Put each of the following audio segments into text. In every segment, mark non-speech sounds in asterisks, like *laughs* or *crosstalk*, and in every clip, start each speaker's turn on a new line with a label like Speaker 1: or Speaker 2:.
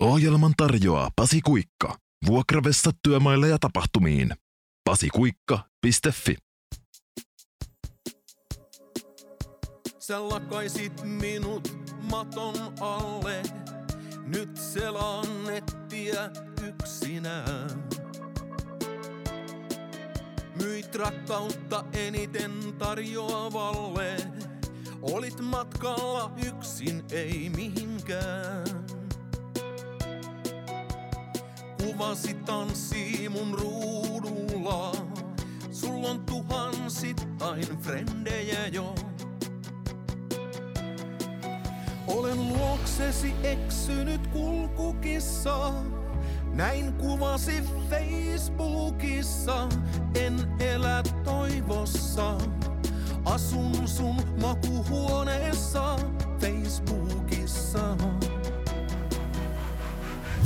Speaker 1: Ohjelman tarjoaa Pasi Kuikka. Vuokravessa työmaille ja tapahtumiin. pasikuikka.fi
Speaker 2: Sä lakaisit minut maton alle. Nyt selaan nettiä yksinään. Myit rakkautta eniten tarjoavalle. Olit matkalla yksin, ei mihinkään. Kuvasi tanssii mun ruudulla. Sulla on tuhansittain frendejä jo. Olen luoksesi eksynyt kulkukissa. Näin kuvasi Facebookissa. En elä toivossa. Asun sun makuhuoneessa Facebookissa.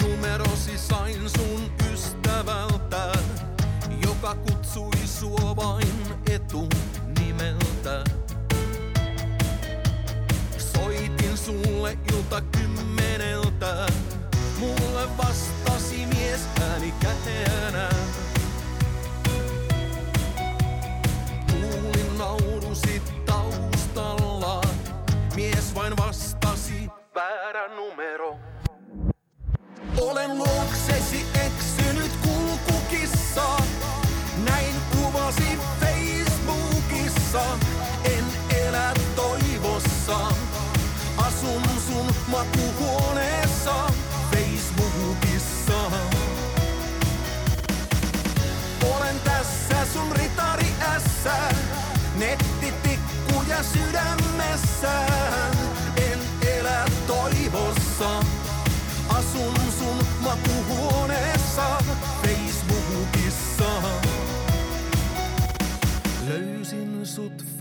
Speaker 2: Numerosi sain sun ystävältä, joka kutsui sua vain etunimeltä. Soitin sulle ilta kymmeneltä, mulle vastasi mies ääni käteänä. Kuulin naurusit taustalla, mies vain vastasi väärä numero. Olen luoksesi eksynyt kulkukissa. Näin kuvasi Facebookissa. En elä toivossa. Asun sun makuhuoneessa Facebookissa. Olen tässä sun ritari ässä. Nettitikkuja sydämessään.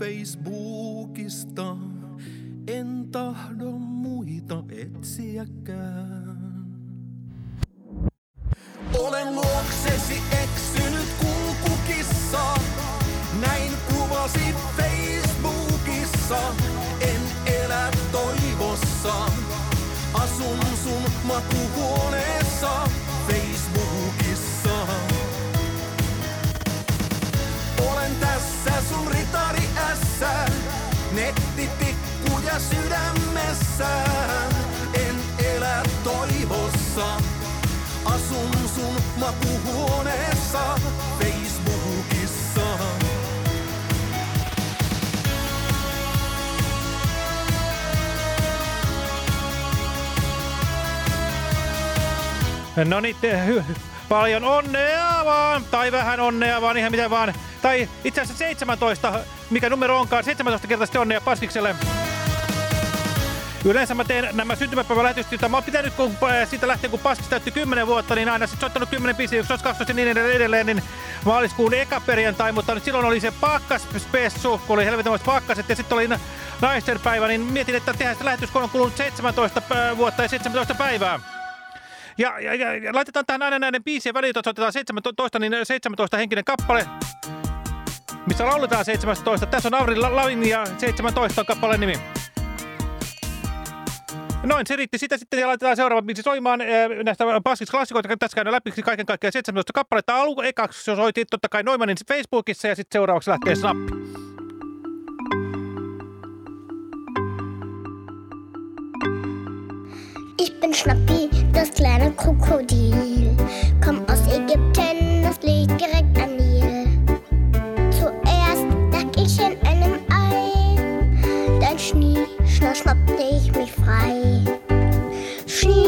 Speaker 2: Facebookista. En tahdo muita etsiäkään. Sydämessään. En elä toivossa. Asun sun makuhuoneessa Facebookissa.
Speaker 3: No niin, paljon onnea vaan, tai vähän onnea vaan, ihan mitä vaan. Tai itse asiassa 17, mikä numero onkaan, 17 kertaisesti onnea Paskikselle. Yleensä mä teen nämä syntymäpäivälähetykset, joita mä oon pitänyt kun, äh, siitä lähtien, kun Paskis täytti 10 vuotta, niin aina sitten soittanut 10 biisiä, 11, 12 ja niin edelleen, niin maaliskuun eka perjantai, mutta nyt silloin oli se pakkaspessu, kun oli helvetinmoiset pakkaset, ja sitten oli na- naisten päivä, niin mietin, että tehdään sitä lähetys, kun on kulunut 17 pä- vuotta ja 17 päivää. Ja, ja, ja, ja laitetaan tähän aina näiden biisien väliin, jos otetaan 17, niin 17 henkinen kappale, missä lauletaan 17. Tässä on Avril Lavin ja 17 on kappaleen nimi. Noin, se riitti sitä sitten ja laitetaan seuraava biisi soimaan äh, näistä paskisklassikoita. Tässä käydään läpi kaiken kaikkiaan 17 kappaletta. Alu ekaksi se soitiin totta kai Noimanin Facebookissa ja sitten seuraavaksi lähtee Snappi.
Speaker 4: Ich bin Schnappi, das kleine Krokodil. Komm aus Ägypten, das liegt direkt am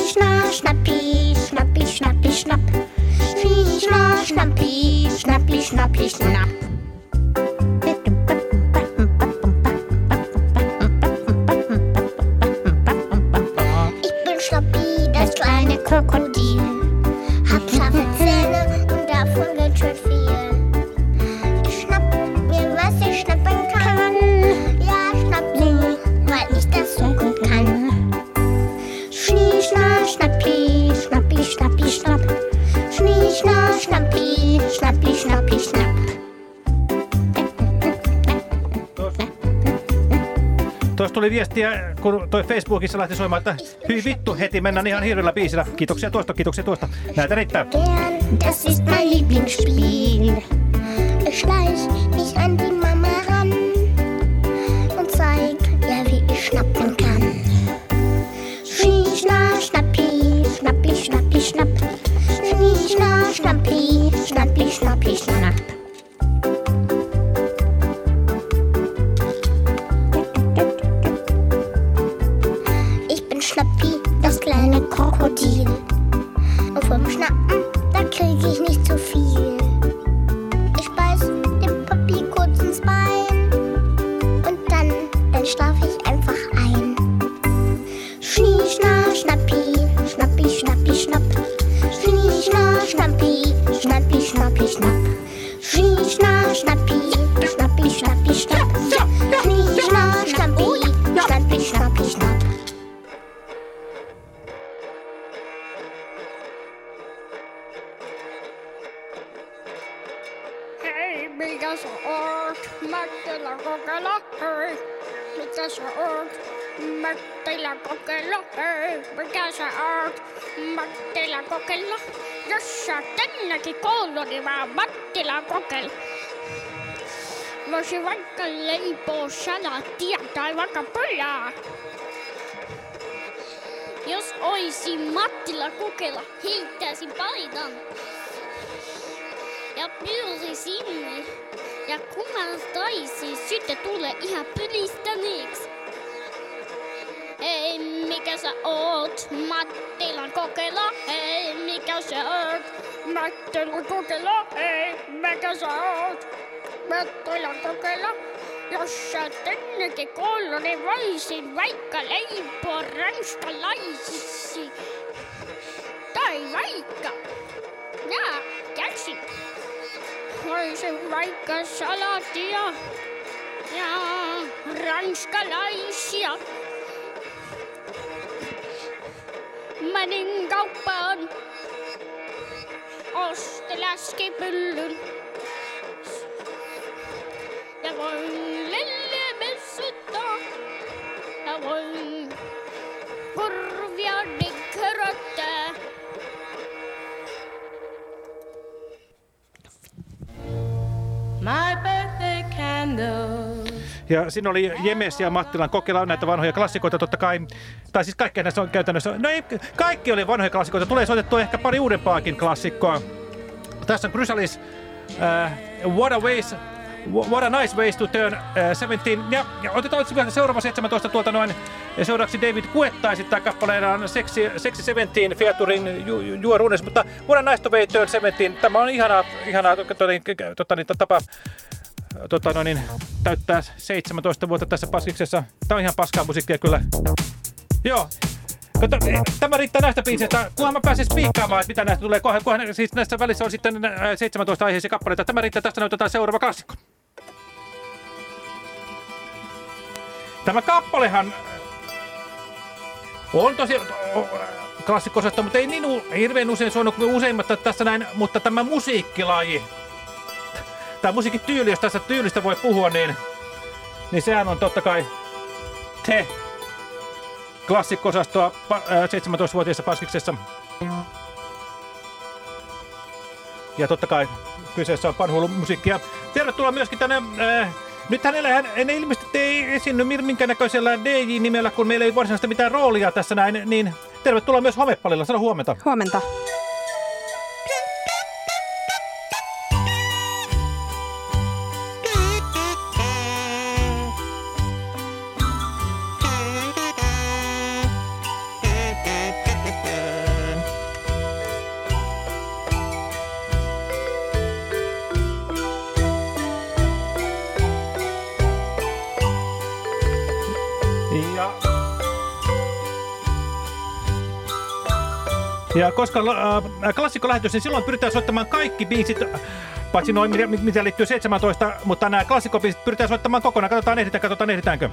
Speaker 4: schna, schnappi, schnappi, schnappi, schnapp. Schnie, schna, schnappi, schnappi, schnappi, schnapp.
Speaker 3: Viestiä, kun toi Facebookissa lähti soimaan, että hyi vittu, heti mennään ihan hirveällä biisillä. Kiitoksia tuosta, kiitoksia tuosta. Näitä riittää.
Speaker 4: Das ist mein Lieblingsspiel. Ich schleich mich an die
Speaker 5: Jos oisin Mattila kokeilla, heittäisin paidan ja pyysi sinne. Ja kun mä taisin, sitten tulee ihan pylistäneeksi. Hei, mikä sä oot? Mattilan kokeilla. Hei, mikä sä oot? Mattilan kokeilla. Hei, mikä sä oot? Mattilan kokeilla. Jos sä tännekin koulu, niin voisin vaikka leipoa ranskalaisiksi. Tai vaikka, jaa, keksin. Voisin vaikka salatia ja ranskalaisia. Menin kauppaan,
Speaker 6: My birthday candle.
Speaker 3: Ja siinä oli Jemes ja Mattilan kokeilla näitä vanhoja klassikoita totta kai. Tai siis kaikki näistä on käytännössä, no ei, kaikki oli vanhoja klassikoita. Tulee soitettua ehkä pari uudempaakin klassikkoa. Tässä on Chrysalis, uh, What a Ways, What a Nice Ways to Turn uh, 17. Ja, ja otetaan vielä seuraava 17 tuolta noin. Ja seuraavaksi David Guetta esittää kappaleellaan Sexy, Sexy 17 featuring Ju- Ju-. Mutta What a Nice to Way Turn 17. Tämä on ihana, ihana tota, niin, tota, niin, tapa tota, no niin, täyttää 17 vuotta tässä paskiksessa. Tämä on ihan paskaa musiikkia kyllä. Joo. Eh, tämä riittää näistä biiseistä. Kunhan mä pääsen spiikkaamaan, että mitä näistä tulee. Kunhan, kunhan, siis näissä välissä on sitten äh, 17 aiheisia kappaleita. Tämä riittää, tästä näytetään seuraava klassikko. Tämä kappalehan on tosi klassikko mutta ei niin hirveän usein soinut kuin useimmat tässä näin, mutta tämä musiikkilaji, tämä musiikkityyli, jos tässä tyylistä voi puhua, niin, niin sehän on totta kai te klassikko-osastoa pa- ää, 17-vuotiaassa paskiksessa. Ja totta kai kyseessä on panhuilun musiikkia. Tervetuloa myöskin tänne... Äh, nyt hänellä hän, hän ilmeisesti ei esiinny minkään näköisellä DJ-nimellä, kun meillä ei varsinaisesti mitään roolia tässä näin, niin tervetuloa myös Homepallilla. Sano huomenta.
Speaker 7: Huomenta.
Speaker 3: Ja koska äh, klassikko lähetys, niin silloin pyritään soittamaan kaikki biisit, paitsi noin, mitä, liittyy 17, mutta nämä klassikkobiisit pyritään soittamaan kokonaan. Katsotaan ehditään, katsotaan ehditäänkö.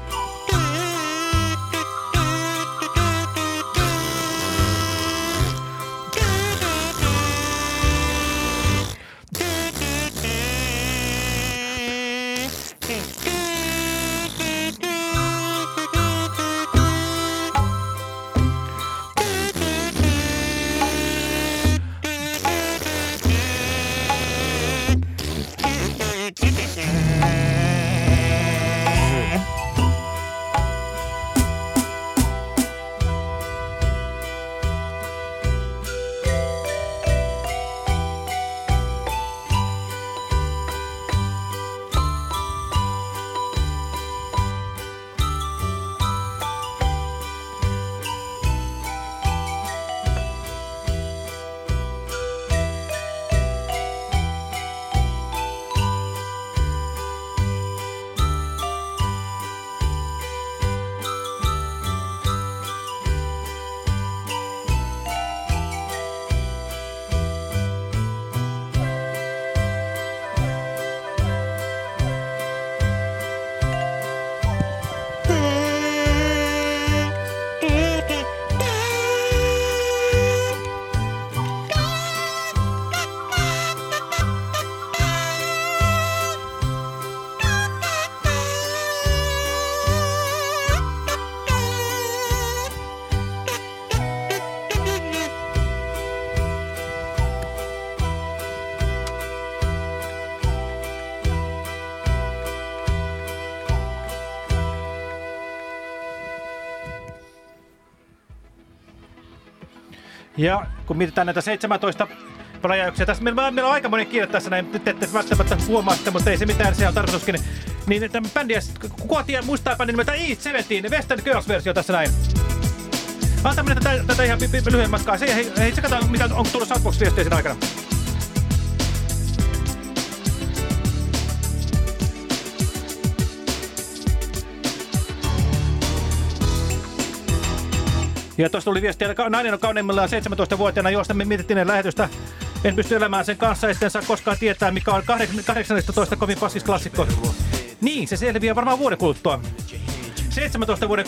Speaker 3: Ja kun mietitään näitä 17 räjäyksiä, tässä meillä, meillä on aika monen kiire tässä näin, nyt ette välttämättä huomaa sitä, mutta ei se mitään, se on tarkoituskin. Niin tämä bändiä, kuka tiedä, muistaa bändin nimeltä E17, Western Girls-versio tässä näin. Antaa mennä tätä, tätä ihan lyhyen matkaa. Se, hei, hei, se katsotaan, mitä on tullut Soundbox-viestiä siinä aikana. Ja tuosta tuli viestiä, että nainen on kauneimmillaan 17-vuotiaana, josta me mietittiin lähetystä. En pysty elämään sen kanssa, etten saa koskaan tietää, mikä on 18 kovin paskis klassikko. Niin, se selviää varmaan vuoden kuluttua. 17 vuoden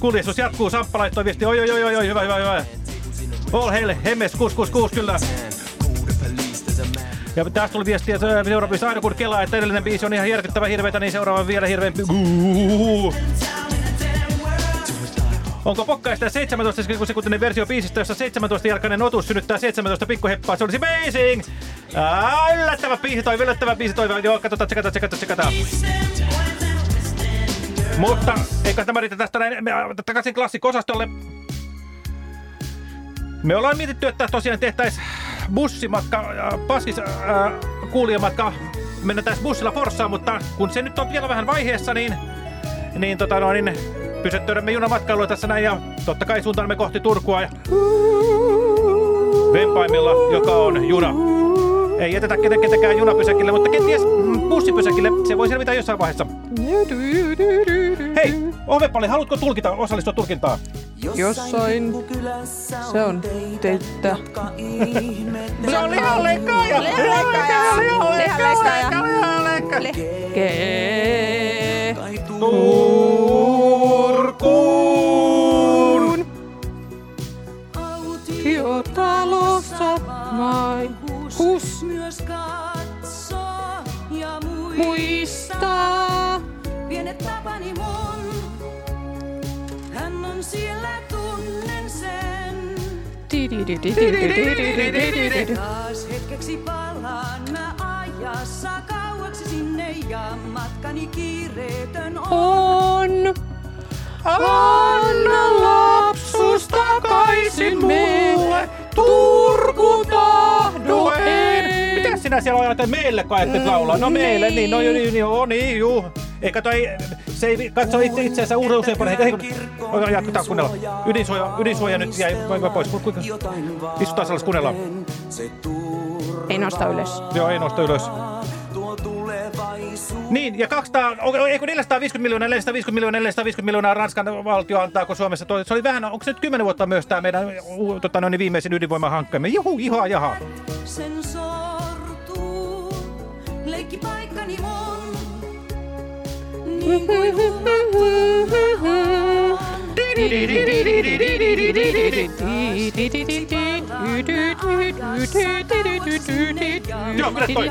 Speaker 3: kuljestus jatkuu. Samppa laittoi viesti. Oi, oi, oi, oi, hyvä, hyvä, hyvä. All heille, hemmes, kus, kus, kus, kyllä. Ja tästä tuli viestiä seuraavissa aina kun kelaa, että edellinen biisi on ihan järkyttävä hirveitä, niin seuraava vielä hirveämpi. Onko pokkaista 17 sekuntinen versio biisistä, jossa 17-jalkainen otus synnyttää 17 pikkuheppaa? Se olisi amazing! Yllättävä biisi toi, yllättävä biisi toi. Joo, katsotaan, tsekataan, tsekataan, tsekataan. Mutta eikä tämä riitä tästä näin, takaisin klassikosastolle. Me ollaan mietitty, että tosiaan tehtäisiin bussimatka, äh, paskis äh, kuulijamatka, mennään bussilla Forssaan, mutta kun se nyt on vielä vähän vaiheessa, niin, niin, tota noin, niin pysäyttäydämme junamatkailua tässä näin ja totta kai suuntaamme kohti Turkua ja Vempaimilla, joka on juna. Ei jätetä ketäkään junapysäkille, mutta kenties mm, bussipysäkille. Se voi selvitä jossain vaiheessa. Hei, Ovepalli, haluatko tulkita, osallistua tulkintaan?
Speaker 7: Jossain se on teitä.
Speaker 3: Se on lihanleikkaaja!
Speaker 7: Lihanleikkaaja!
Speaker 3: Lihanleikkaaja!
Speaker 7: Lihanleikkaaja! Lehke.
Speaker 3: Turkuun!
Speaker 7: Autiotalossa maikus
Speaker 8: myös katsoo ja
Speaker 7: muistaa.
Speaker 8: Pienet tapani mun, hän on siellä tunnen sen. Taas hetkeksi palaan ja matkani kiireetön on.
Speaker 7: On. Anna lapsus takaisin mulle, Turku tahdoen.
Speaker 3: Mitä sinä siellä ajattelet meille, kun ajattelet laulaa? No meille, niin, no niin, niin, joo, niin, juu. Ei kato, ei, se ei katso itse, itseänsä paljon. Hei, hei, jatketaan kuunnella. Ydinsuoja, ydinsuoja nyt jäi vai, vai pois. Ku- Kuinka? Istutaan sellaista kuunnellaan.
Speaker 7: Ei nosta ylös.
Speaker 3: Joo, ei nosta ylös. Niin, ja 200, o- ei kun 450 miljoonaa, 450 miljoonaa, 450 miljoonaa Ranskan valtio antaa, kun Suomessa toi, se oli vähän, onko se nyt 10 vuotta myös tämä meidän tota, noin, viimeisin ydinvoimahankkeemme? Juhu, ihoa, jaha.
Speaker 8: Sen sortuu, leikki paikkani mun. Niin kuin
Speaker 3: Joo, kyllä toi.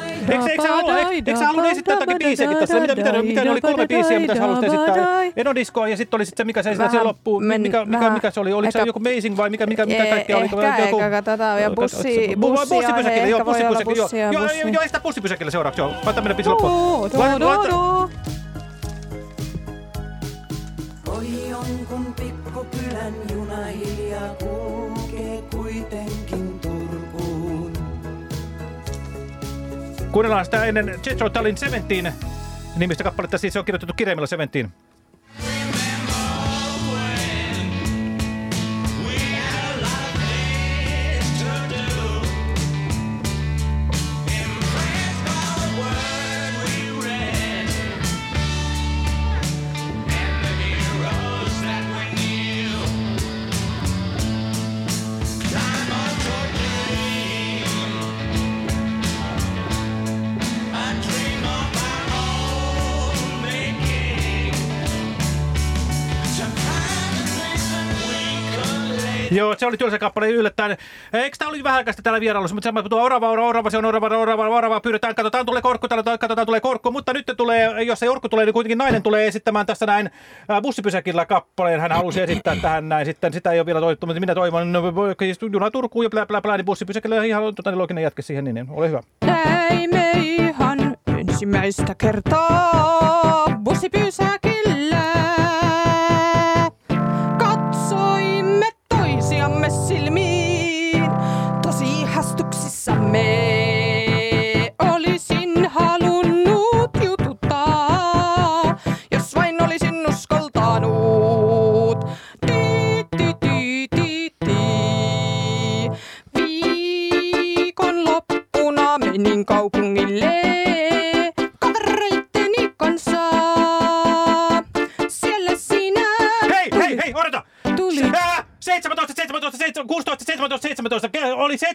Speaker 3: Eikö, eikö, sä halua, eikö, eikö sä halunnut esittää jotakin biisejäkin tässä? Mitä, mitä, mitä ne oli kolme biisiä, mitä sä halusit esittää? Eno ja sitten oli sitten se, mikä se
Speaker 7: Vähän
Speaker 3: se loppuu.
Speaker 7: men-
Speaker 3: Mikä, mikä,
Speaker 7: vähän
Speaker 3: mikä se oli? Oliko se joku Amazing vai mikä, mikä, mikä kaikkea oli?
Speaker 7: Ehkä,
Speaker 3: joku,
Speaker 7: ehkä katsotaan. Ja bussi,
Speaker 3: Bu-
Speaker 7: bussia,
Speaker 3: bussipysäkille, joo, bussipysäkille, joo. seuraavaksi, joo. Laita mennä biisi loppuun.
Speaker 7: Do,
Speaker 3: Laita-
Speaker 7: do,
Speaker 3: laita-
Speaker 7: do.
Speaker 8: Ohi jonkun pikkukylän juna hiljaa kulkee
Speaker 3: Kuunnellaan sitä ennen Jetro Tallinn Seventeen nimistä kappaletta, siis se on kirjoitettu kirjaimella Seventeen. Joo, se oli tylsä kappale yllättäen. Eikö tämä oli vähän aikaa täällä vierailussa, mutta se tuo orava, orava, orava, se on orava, orava, orava, pyydetään, katsotaan tulee korkku, täällä, katsotaan tulee korkku, mutta nyt tulee, jos ei orkku tulee, niin kuitenkin nainen tulee esittämään tässä näin äh, bussipysäkillä kappaleen. Hän halusi esittää tähän näin, sitten sitä ei ole vielä toivottu, mutta minä toivon, no, siis juna Turkuun ja plää, plää, plää, niin bussipysäkillä ihan tota, niin looginen jatke siihen, niin, niin ole hyvä.
Speaker 7: Näimme ihan ensimmäistä kertaa bussipysäkillä.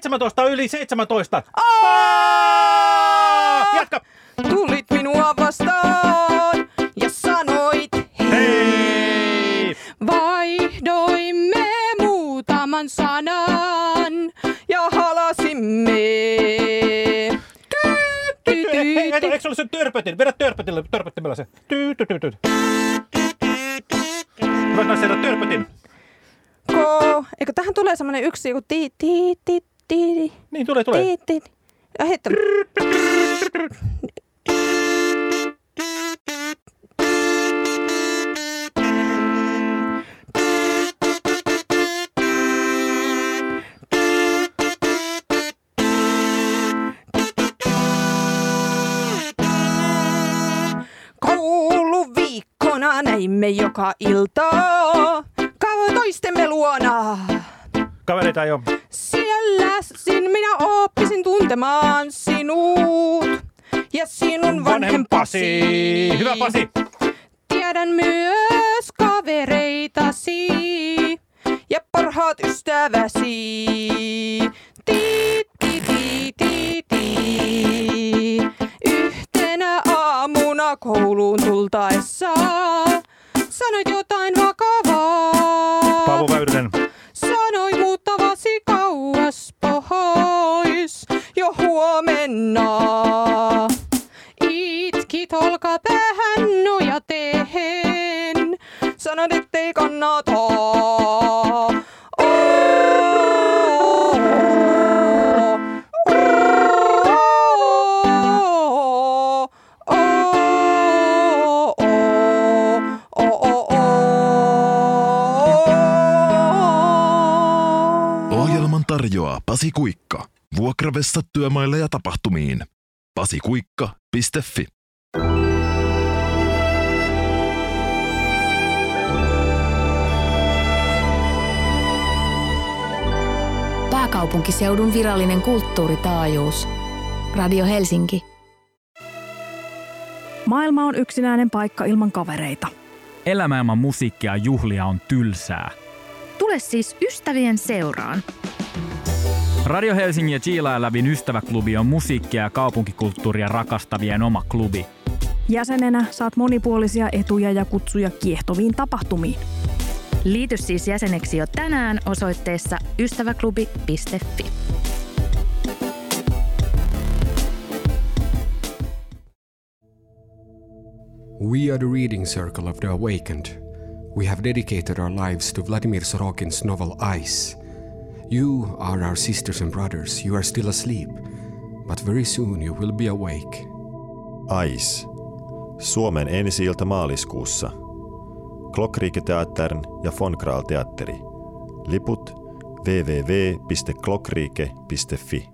Speaker 3: 17 yli 17. Jatka!
Speaker 7: Itkit olkapäähän nojatehen, sanoit ettei kannata.
Speaker 1: Ohjelman tarjoaa Pasi Kuikka. Vuokravessa työmaille ja tapahtumiin. pasikuikka.fi
Speaker 9: Pääkaupunkiseudun virallinen kulttuuritaajuus. Radio Helsinki.
Speaker 10: Maailma on yksinäinen paikka ilman kavereita.
Speaker 11: Elämä ilman musiikkia ja juhlia on tylsää.
Speaker 9: Tule siis ystävien seuraan.
Speaker 11: Radio Helsingin ja Chiila Lävin ystäväklubi on musiikkia ja kaupunkikulttuuria rakastavien oma klubi.
Speaker 10: Jäsenenä saat monipuolisia etuja ja kutsuja kiehtoviin tapahtumiin.
Speaker 9: Liity siis jäseneksi jo tänään osoitteessa ystäväklubi.fi.
Speaker 12: We are the reading circle of the awakened. We have dedicated our lives to Vladimir Sorokin's novel Ice. You are our sisters and brothers. You are still asleep, but very soon you will be awake.
Speaker 13: Ice. Suomen ensi ilta maaliskuussa. Klokriike-teattern ja Von Krahl teatteri. Liput www.klokriike.fi.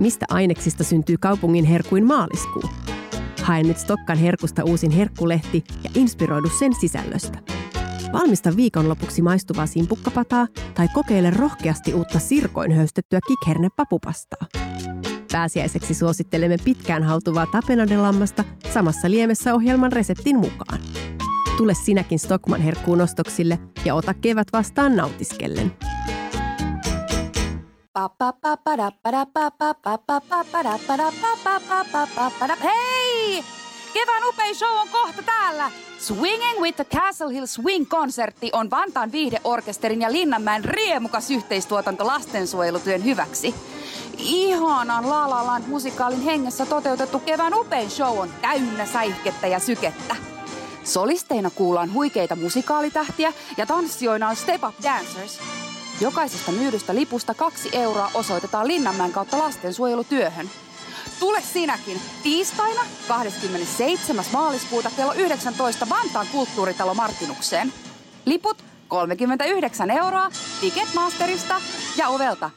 Speaker 14: Mistä aineksista syntyy kaupungin herkuin maaliskuu? Hae nyt Stokkan herkusta uusin herkkulehti ja inspiroidu sen sisällöstä. Valmista viikonlopuksi maistuvaa simpukkapataa tai kokeile rohkeasti uutta sirkoin höystettyä kikherne papupastaa. Pääsiäiseksi suosittelemme pitkään hautuvaa tapenadelammasta samassa liemessä ohjelman reseptin mukaan. Tule sinäkin Stockman herkkuun ostoksille ja ota kevät vastaan nautiskellen.
Speaker 15: Hei! Kevään upein show on kohta täällä! Swinging with the Castle Hill Swing-konsertti on Vantaan viihdeorkesterin ja Linnanmäen riemukas yhteistuotanto lastensuojelutyön hyväksi. Ihanan La La Land musikaalin hengessä toteutettu kevään upein show on täynnä säihkettä ja sykettä. Solisteina kuullaan huikeita musikaalitähtiä ja tanssijoina on Step Up Dancers. Jokaisesta myydystä lipusta kaksi euroa osoitetaan Linnanmäen kautta lastensuojelutyöhön. Tule sinäkin tiistaina 27. maaliskuuta kello 19 Vantaan kulttuuritalo Martinukseen. Liput 39 euroa Ticketmasterista ja ovelta.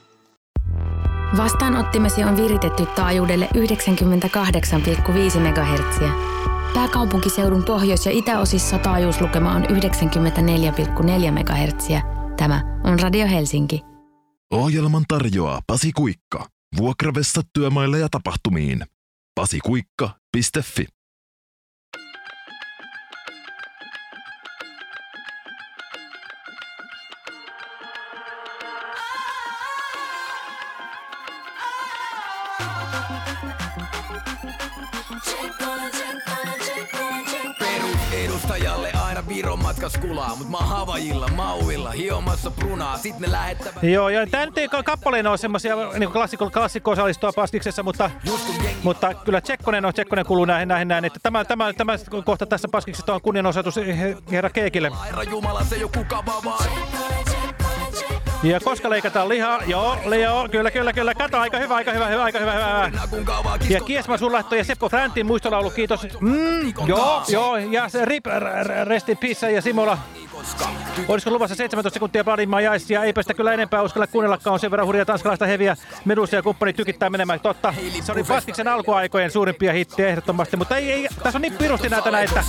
Speaker 9: Vastaanottimesi on viritetty taajuudelle 98,5 MHz. Pääkaupunkiseudun pohjois- ja itäosissa taajuuslukema on 94,4 MHz. Tämä on Radio Helsinki.
Speaker 1: Ohjelman tarjoaa Pasi Kuikka. Vuokravessa työmaille ja tapahtumiin. pasikuikka.fi
Speaker 2: matkas kulaa, mut mä Havajilla, Mauilla, hiomassa prunaa, sit ne lähettävät...
Speaker 3: Joo, ja tämä nyt ei ka- kappaleena ole semmoisia niin klassikko, klassikko osallistua paskiksessa, mutta, mutta kyllä Tsekkonen on, Tsekkonen kuuluu näihin, näihin näin, että tämä, tämä, tämä kohta tässä paskiksesta on kunnianosoitus he- herra Keekille.
Speaker 2: Herra Jumala, se joku kava vaan.
Speaker 3: Ja koska leikataan lihaa, joo, joo, kyllä, kyllä, kyllä, kato, aika hyvä, aika hyvä, hyvä, aika hyvä, hyvä. Ja Kiesma Sulahto ja Seppo Fräntin muistolaulu, kiitos. Mm, joo, joo, ja se Rip, r- r- Rest in Peace ja Simola. Olisiko luvassa 17 sekuntia Vladimir Jais ja eipä sitä kyllä enempää uskalla kuunnellakaan, on sen verran hurjaa tanskalaista heviä. Medusa ja kumppani tykittää menemään. Totta, se oli Paskiksen alkuaikojen suurimpia hittejä ehdottomasti, mutta ei, ei, tässä on niin pirusti näitä näitä.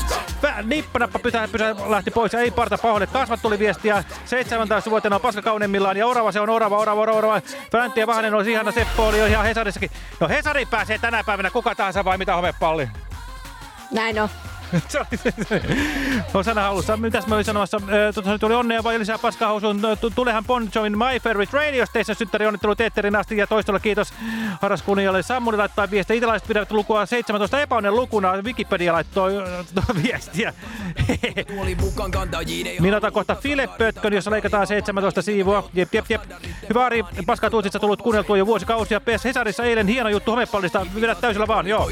Speaker 3: Nippanappa pysä, pysä, lähti pois ja ei parta pahoille. Kasvat tuli viestiä 17-vuotiaana on paska kauneimmillaan ja orava se on orava, orava, orava, orava. Fäntti ja Vahanen olisi ihana, Seppo oli ihan Hesarissakin. No Hesari pääsee tänä päivänä kuka tahansa vai mitä homepalli?
Speaker 7: Näin on. *laughs*
Speaker 3: Se oli halussa. Mitäs mä olin sanomassa? Tuossa tuli onnea vai lisää paskahousuun. Tu- Tulehan Bon Jovin My Favorite Radio Station synttäri onnittelut Teetterin asti ja toistolla kiitos Haraskunnialle. Sammuli laittaa viestiä. Italaiset pidävät lukua 17 epäonnen lukuna. Wikipedia laittoi ö, *laughs* viestiä. Minä otan kohta filepötkön, jossa leikataan 17 siivua. Jep, jep, jep. Hyvä Ari, tuutsissa tullut kuunneltua jo vuosikausia. PS Hesarissa eilen hieno juttu homepallista. Vedä täysillä vaan, joo.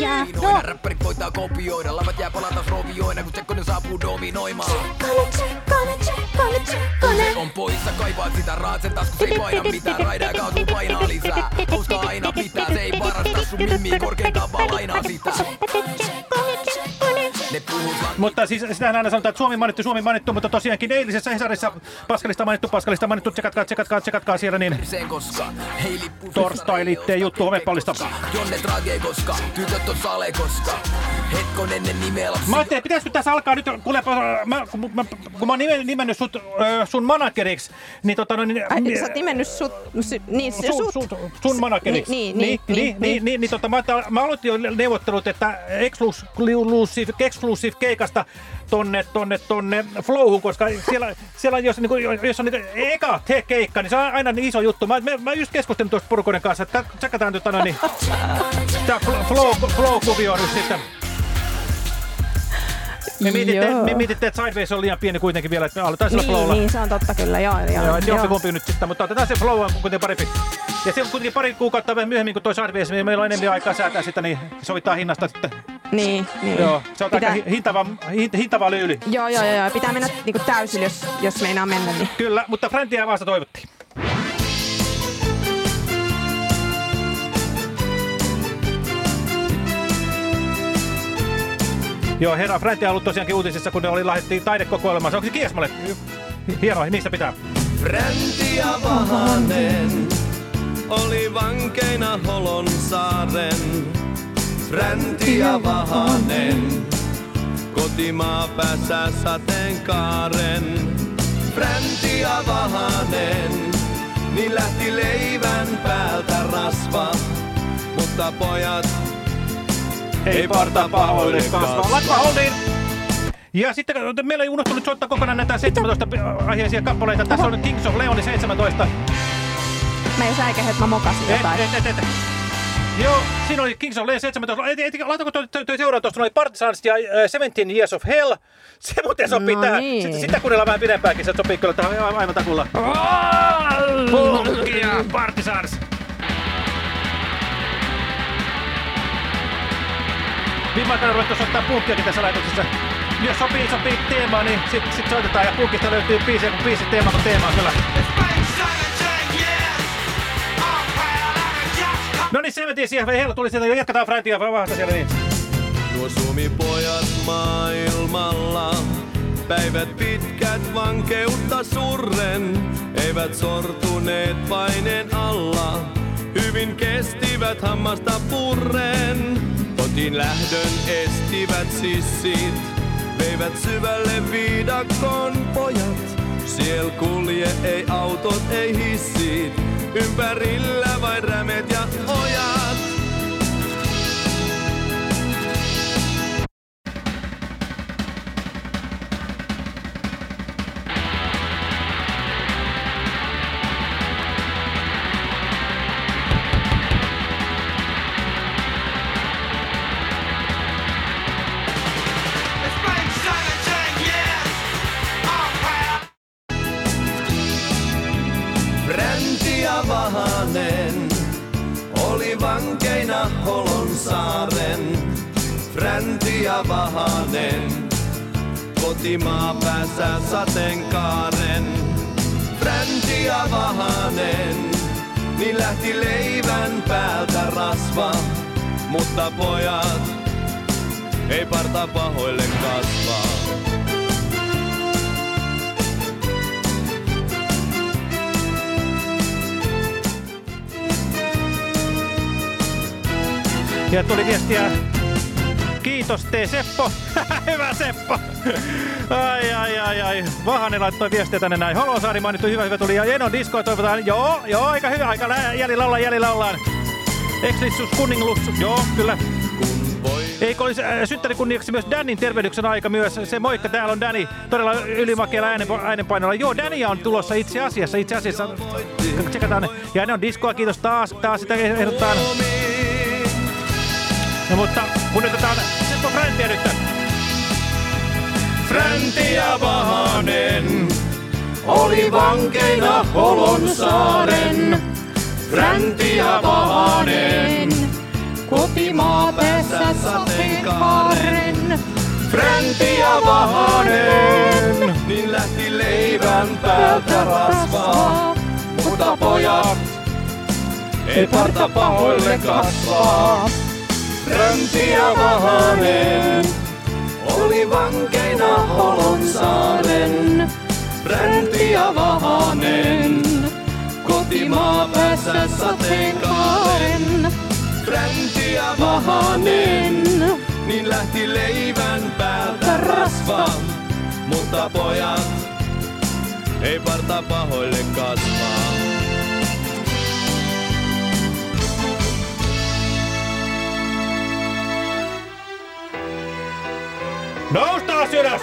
Speaker 7: Ja-
Speaker 2: Noina räppärit koittaa kopioida. Lavat jää palata rovioina, kun Tsekkonen saapuu dominoimaan. Kun se on poissa, kaipaat sitä raat, sen taskus ei paina mitään. Raidaa kaatuu painaa lisää. Koska aina pitää, se ei varasta sun mimmiin korkeintaan vaan lainaa sitä. Ne puhuu
Speaker 3: Mutta siis sitähän aina sanotaan, että Suomi mainittu, Suomi mainittu, mutta tosiaankin eilisessä Hesarissa Paskalista mainittu, Paskalista mainittu, tsekatkaa, tsekatkaa, tsekatkaa siellä, niin torstai liitteen juttu homepallista.
Speaker 2: Jonne trage, koska tytöt on sale, koska hetkon ennen nimeä lapsi.
Speaker 3: Mä ajattelin, että pitäisikö tässä alkaa nyt, kuule, mä, kun, mä, kun mä oon nimen- nimennyt sut ö, sun manageriksi, niin tota no, niin,
Speaker 7: Ai, sä oot nimennyt sut, sy, niin, se
Speaker 3: sun,
Speaker 7: sut.
Speaker 3: sun, sun manageriksi.
Speaker 7: Niin,
Speaker 3: niin,
Speaker 7: niin,
Speaker 3: niin, niin, niin, niin, tota, mä, ajattelin- mä aloitin jo neuvottelut, että exclusive, exclusive keikasta tonne, tonne, tonne Flowhun, koska siellä, siellä jos, niin kuin, jos on niin, eka te keikka, niin se on aina niin iso juttu. Mä, mä, mä just keskustelin tuosta porukoiden kanssa, että tsekataan tota, no, niin, flow, flow-kuvio nyt sitten. Me mietitte, me mietitte, että Sideways on liian pieni kuitenkin vielä, että aletaan sillä
Speaker 7: Niin,
Speaker 3: flowlla.
Speaker 7: niin, se on totta kyllä, joo. joo,
Speaker 3: Joo, että
Speaker 7: joo.
Speaker 3: jompikumpi nyt sitten, mutta otetaan se flow on kuitenkin parempi. Ja se on kuitenkin pari kuukautta vähän myöhemmin kuin toi Sideways, niin meillä on enemmän aikaa säätää sitä, niin sovitaan hinnasta sitten.
Speaker 7: Niin, niin.
Speaker 3: Joo, se on
Speaker 7: Pitää-
Speaker 3: aika hi- hintava, hin- hintava lyyli.
Speaker 7: Joo, joo, joo, joo. Pitää mennä niinku täysillä, jos, jos meinaa mennä. Niin.
Speaker 3: Kyllä, mutta Fräntiä vasta toivottiin. Joo, herra Fränti on ollut tosiaankin uutisissa, kun ne oli lähdettiin taidekokoelmaan. Onko se Kiesmalle? Hienoa, niistä pitää.
Speaker 16: Fränti ja Vahanen oli vankeina Holon saaren. Fränti ja Vahanen kotimaa päässä sateenkaaren. Fränti ja Vahanen, niin lähti leivän päältä rasva. Mutta pojat
Speaker 3: Ei parta pahoille kasvaa. Holdiin! Ja sitten meillä ei unohtunut soittaa kokonaan näitä 17 aiheisia kappaleita. Tässä on Kings of Leon 17.
Speaker 7: Mä ei säikähdä, että mä mokasin
Speaker 3: Et,
Speaker 7: jotain.
Speaker 3: et, et, et. Joo, Siinä oli Kings of Leon 17. Et- et- Laitako toi, seuraa tuosta, oli Partisans ja äh, 17 Years of Hell. *laughs* Se muuten sopii
Speaker 7: No
Speaker 3: tähän.
Speaker 7: niin.
Speaker 3: Sitä, sitä kuunnellaan vähän pidempäänkin, se sopii kyllä tähän aivan, takulla. Punkia Partisans. Viime aikana ruvettu soittaa punkkiakin tässä lähetyksessä. Jos sopii, sopii teemaa, niin sit, sit soitetaan ja punkista löytyy biisejä, kun biisi teema kun teema kyllä. No niin, se mentiin siihen. Hella tuli sieltä, jatketaan Frantia vahvasta siellä niin.
Speaker 16: Nuo Suomi-pojat maailmalla, päivät pitkät vankeutta surren, eivät sortuneet paineen alla, hyvin kestivät hammasta purren. Kotiin lähdön estivät sissit, veivät syvälle viidakon pojat. Siel kulje ei autot, ei hissit, ympärillä vain rämet ja ojat.
Speaker 3: Seppo. *laughs* hyvä Seppo. ai ai ai ai. Vahanen laittoi viestiä tänne näin. Holosaari mainittu hyvä hyvä tuli. Ja Jenon diskoa toivotaan. Joo, joo, aika hyvä. Aika lä- jäljellä ollaan, jäljellä ollaan. Exlissus kunninglus. Joo, kyllä. Eikö olisi äh, synttäri kunniaksi myös Danin tervehdyksen aika myös? Se moikka, täällä on Dani todella ylimakealla äänen, äänenpainolla. Joo, Dania on tulossa itse asiassa. Itse asiassa tsekataan. Ja ne on diskoa, kiitos taas. Taas sitä ehdotetaan. No mutta kunnioitetaan Seppo Fräntiä nyt.
Speaker 16: Fränti ja Vahanen oli vankeina Holon saaren. Fränti ja Vahanen, kotimaa päässä sateenkaaren. Fränti ja Vahanen, niin lähti leivän päältä rasvaa. Mutta pojat, ei parta pahoille kasvaa. Fränti ja Vahanen, oli vankeina Holon saaren. Fränti ja Vahanen, kotimaa päässä sateenkaaren. Fränti ja Vahanen, niin lähti leivän päältä rasva. Mutta pojat, ei parta pahoille kasvaa.
Speaker 3: Noustaan ylös!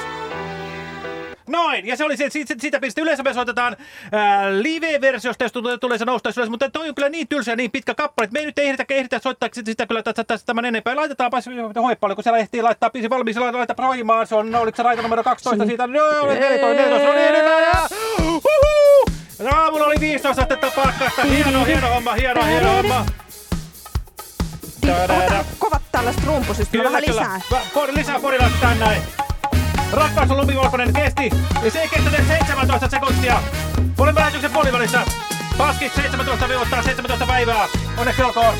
Speaker 3: Noin, ja se oli se, siitä, siitä piste. Yleensä me soitetaan ää, live-versiosta, jos tulee, se noustaan ylös, mutta toi on kyllä niin tylsä ja niin pitkä kappale, että me ei nyt ehditä, ehditä soittaa sitä, sitä kyllä tästä tämän enempää. Laitetaanpa se hoippaalle, kun siellä ehtii laittaa biisi valmiiksi, laita proimaan, se on, oliko se raita numero 12 siitä, joo, 14, 14, no niin, nyt! Ja Aamulla oli 15 astetta pakkasta, hieno, hieno homma, hieno, hieno homma.
Speaker 7: Ota kovat tällaiset rumpusista, vähän lisää.
Speaker 3: Por, lisää porilaista tänne näin. Rakkaus on lumivalkoinen kesti, ja se ei kestänyt 17 sekuntia. Olemme lähetyksen puolivälissä. Paskit 17 viivottaa 17 päivää. Onneksi olkoon.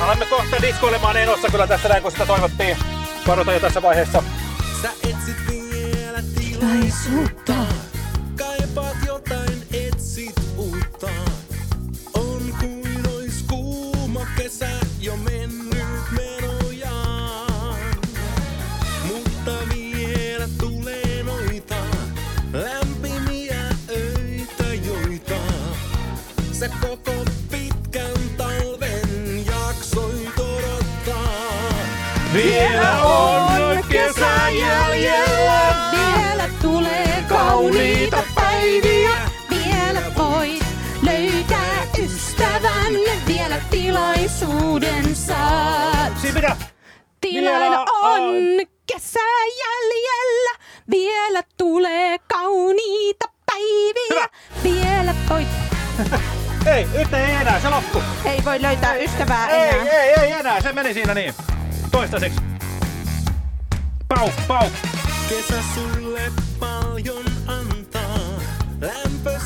Speaker 3: Alamme kohta diskoilemaan Enossa kyllä tässä näin, kun sitä toivottiin. Varoitan jo tässä vaiheessa.
Speaker 16: Sä etsit vielä
Speaker 7: tilaisuutta.
Speaker 3: Siinä mitä?
Speaker 7: Tilailla on kesä jäljellä, vielä tulee kauniita päiviä. Vielä voit... *laughs*
Speaker 3: Ei, nyt ei enää, se loppu.
Speaker 7: Ei voi löytää ystävää
Speaker 3: Ei,
Speaker 7: enää.
Speaker 3: ei, ei enää, se meni siinä niin. Toistaiseksi. Pau, pau.
Speaker 16: Kesä sulle paljon antaa, lämpö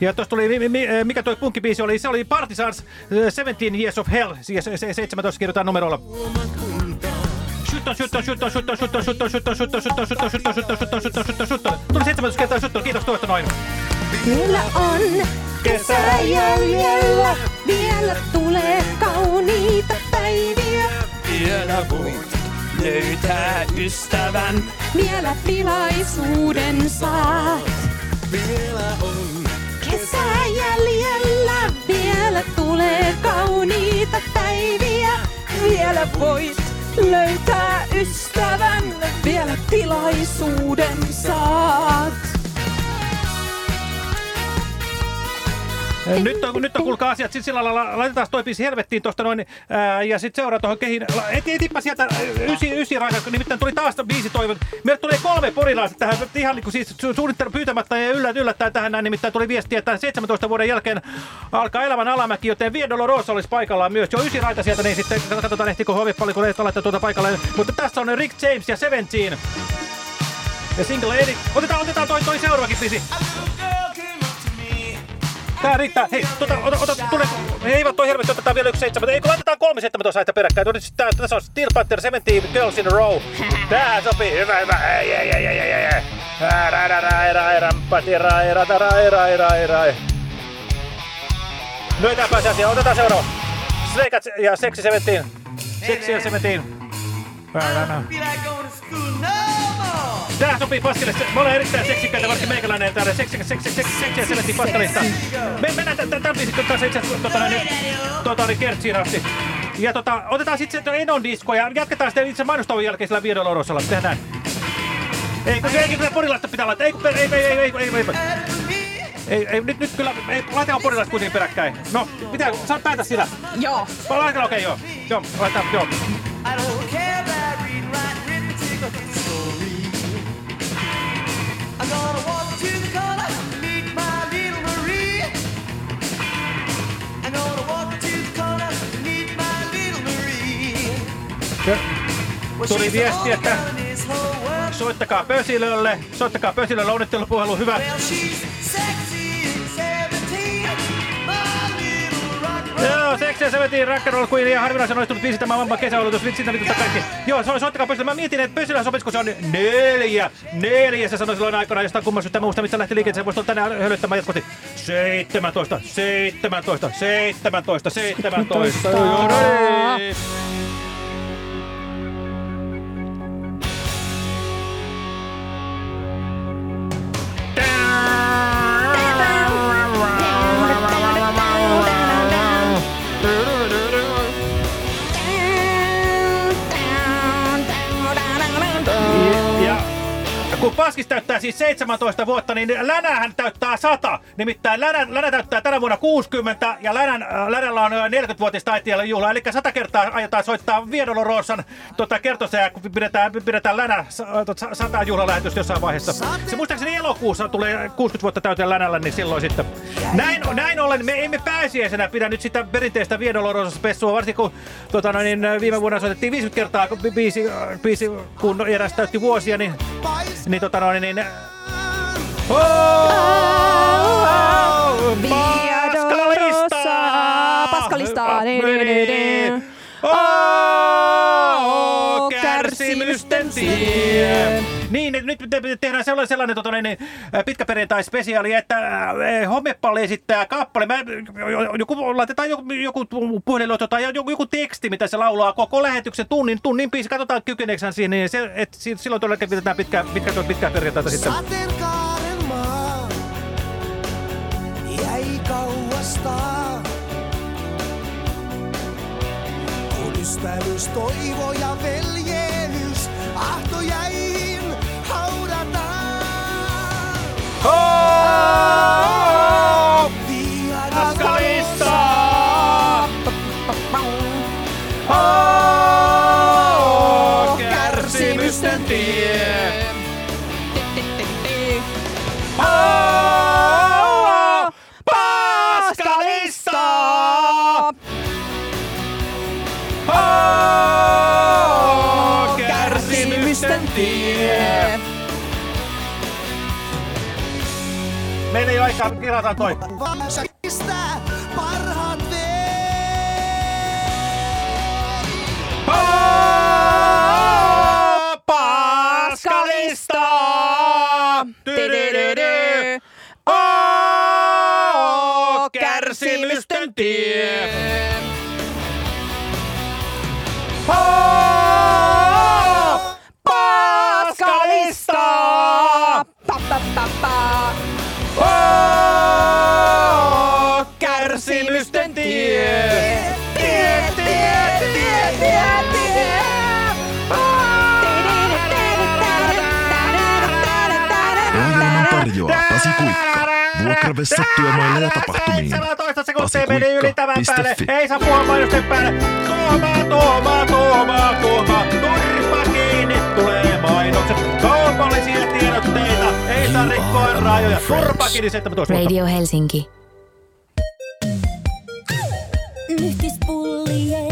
Speaker 3: Ja tuossa tuli, mi- mi- mikä toi punkkibiisi oli, se oli Partisans äh, 17 Years of Hell, siis se- se 17 kirjoitetaan numerolla. Shutton, shutton, shutton, shutton, shutton, shutton, shutton, shutton, shutton, shutton, shutton, shutton, shutton, shutton, shutton, shutton. Tuli 17 kertaa shutton, kiitos tuosta noin.
Speaker 7: Vielä on kesä jäljellä, vielä tulee kauniita päiviä.
Speaker 8: Vielä voit löytää ystävän.
Speaker 7: Vielä tilaisuuden saat.
Speaker 16: Vielä on
Speaker 7: Kesä jäljellä, vielä tulee kauniita päiviä. Vielä voit löytää ystävän, vielä tilaisuuden saat.
Speaker 3: Nyt on, nyt on kuulkaa asiat sit sillä lailla, laitetaan toi biisi helvettiin tosta noin, ää, ja sit seuraa tuohon kehin. Eti, etipä sieltä ysi, ysi raika, nimittäin tuli taas biisi toivon. Meille tulee kolme porilaista tähän, ihan niin kuin siis su, suunnittelu pyytämättä ja yllät, yllättäen tähän näin, nimittäin tuli viestiä, että 17 vuoden jälkeen alkaa elämän alamäki, joten Via Dolorosa olisi paikallaan myös. Jo ysi raita sieltä, niin sitten katsotaan ehtikö hovipalliko laittaa tuota paikalle. Mutta tässä on Rick James ja Seventeen. Ja single edit. Otetaan, otetaan toi, toi seuraavakin biisi. Tää riittää. Hei, tota, ota, ota, tule. Eivät toi helvetti, otetaan vielä yksi seitsemän. Ei, kun laitetaan kolme seitsemän saita peräkkäin. Tuli siis tää, tässä on Steel Panther 17 Girls in a Row. Tää sopii. Hyvä, hyvä. Ei, ei, ei, ei, ei, ei, ei. Ää, ra, ra, ra, ra, ra, pati, ra, ra, ra, ra, ra, ra, ra. No ei tää pääse asiaan. Otetaan seuraava. Snake ja Sexy 17. Sexy ja 17. Ra, ra, ra. Tää sopii paskille. Mä olen erittäin seksikkäitä, varsinkin meikäläinen täällä. Seksi, seksi, seksi, seksi ja selettiin paskalista. Me mennään tämän biisin kanssa itse asiassa tota, näin, tota, niin kertsiin asti. Ja tota, otetaan sitten se Enon disko ja jatketaan sitten itse mainostavan jälkeen sillä Via Dolorosalla. Tehdään. Ei, kun, ei, kun kyllä porilaista pitää laittaa. Ei, kun, ei, ei, ei, ei, ei, ei, ei. Ei, ei, nyt, nyt kyllä, ei, laitetaan porilaista kuitenkin peräkkäin. No, pitää, saat päätä sillä.
Speaker 7: Joo.
Speaker 3: Laitetaan, okei, okay, joo. Joo, laitetaan, joo.
Speaker 8: I don't care
Speaker 3: Tuli viesti, että soittakaa Pösilölle, soittakaa Pösilölle, onnittelupuhelu, hyvä. Joo, seksiä se vetiin Rock'n'Roll kuin ja harvinaisen onnistunut viisi tämä mamma maailman vitsi Sitä vituttaa kaikki. Joo, se oli soittakaa pösillä. Mä mietin, että pysyllä sopisi, kun se on neljä. Neljä, se sanoi silloin aikana josta kumman syystä muusta, mistä lähti liikenteeseen. Voisi olla tänään hölyttämään jatkuvasti. 17, 17, 17, 17. 17. Paskis täyttää siis 17 vuotta, niin Länähän täyttää 100. Nimittäin Länä, Länä täyttää tänä vuonna 60 ja Länän, äh, Länällä on 40-vuotis taiteilijan juhla. Eli 100 kertaa aiotaan soittaa Viedolo Roosan tota, kertosäjä, kun pidetään, pidetään Länä 100 juhlalähetystä jossain vaiheessa. Se muistaakseni elokuussa tulee 60 vuotta täyteen Länällä, niin silloin sitten. Näin, näin ollen me emme pääsiäisenä pidä nyt sitä perinteistä Viedolo Roosan spessua, varsinkin kun tota, no, niin, viime vuonna soitettiin 50 kertaa bi- biisi, biisi kun eräs täytti vuosia, niin niin tota noin, niin... Oh, oh, paskalista!
Speaker 7: Paskalista!
Speaker 3: Kärsimysten tie. Niin, nyt te- te- tehdään sellainen, sellainen tota, niin, pitkä perjantai-spesiaali, että äh, Hommepalli esittää kappale. Mä, joku, laitetaan joku, joku puhelinluotto tai joku, joku teksti, mitä se laulaa koko lähetyksen tunnin, tunnin biisi. Katsotaan kykeneekö hän siihen, niin se, et, si- silloin todellakin pidetään pitkää, pitkää, pitkää perjantaita sitten.
Speaker 8: Sateenkaaren maa jäi kauasta. Kun ystävyys, toivo ja
Speaker 3: Harto ég hár að Aikaa, kirjataan toi.
Speaker 8: Sä pistää parhaat
Speaker 3: Paskalista! Oh, kärsimysten tie. Oh, paskalista!
Speaker 1: Pasi Kuikka. Vuokravessa työmaille ja tapahtumiin.
Speaker 3: 17 sekuntia meni yli tämän päälle. Ei saa puhua mainosten päälle. Tuoma, tuoma, tuoma, tuoma. Turpa kiinni, tulee mainokset. Kaupallisia tiedotteita. Ei saa rikkoa rajoja. Turpa kiinni 17 vuotta.
Speaker 9: Radio Helsinki.
Speaker 17: Yhdispullien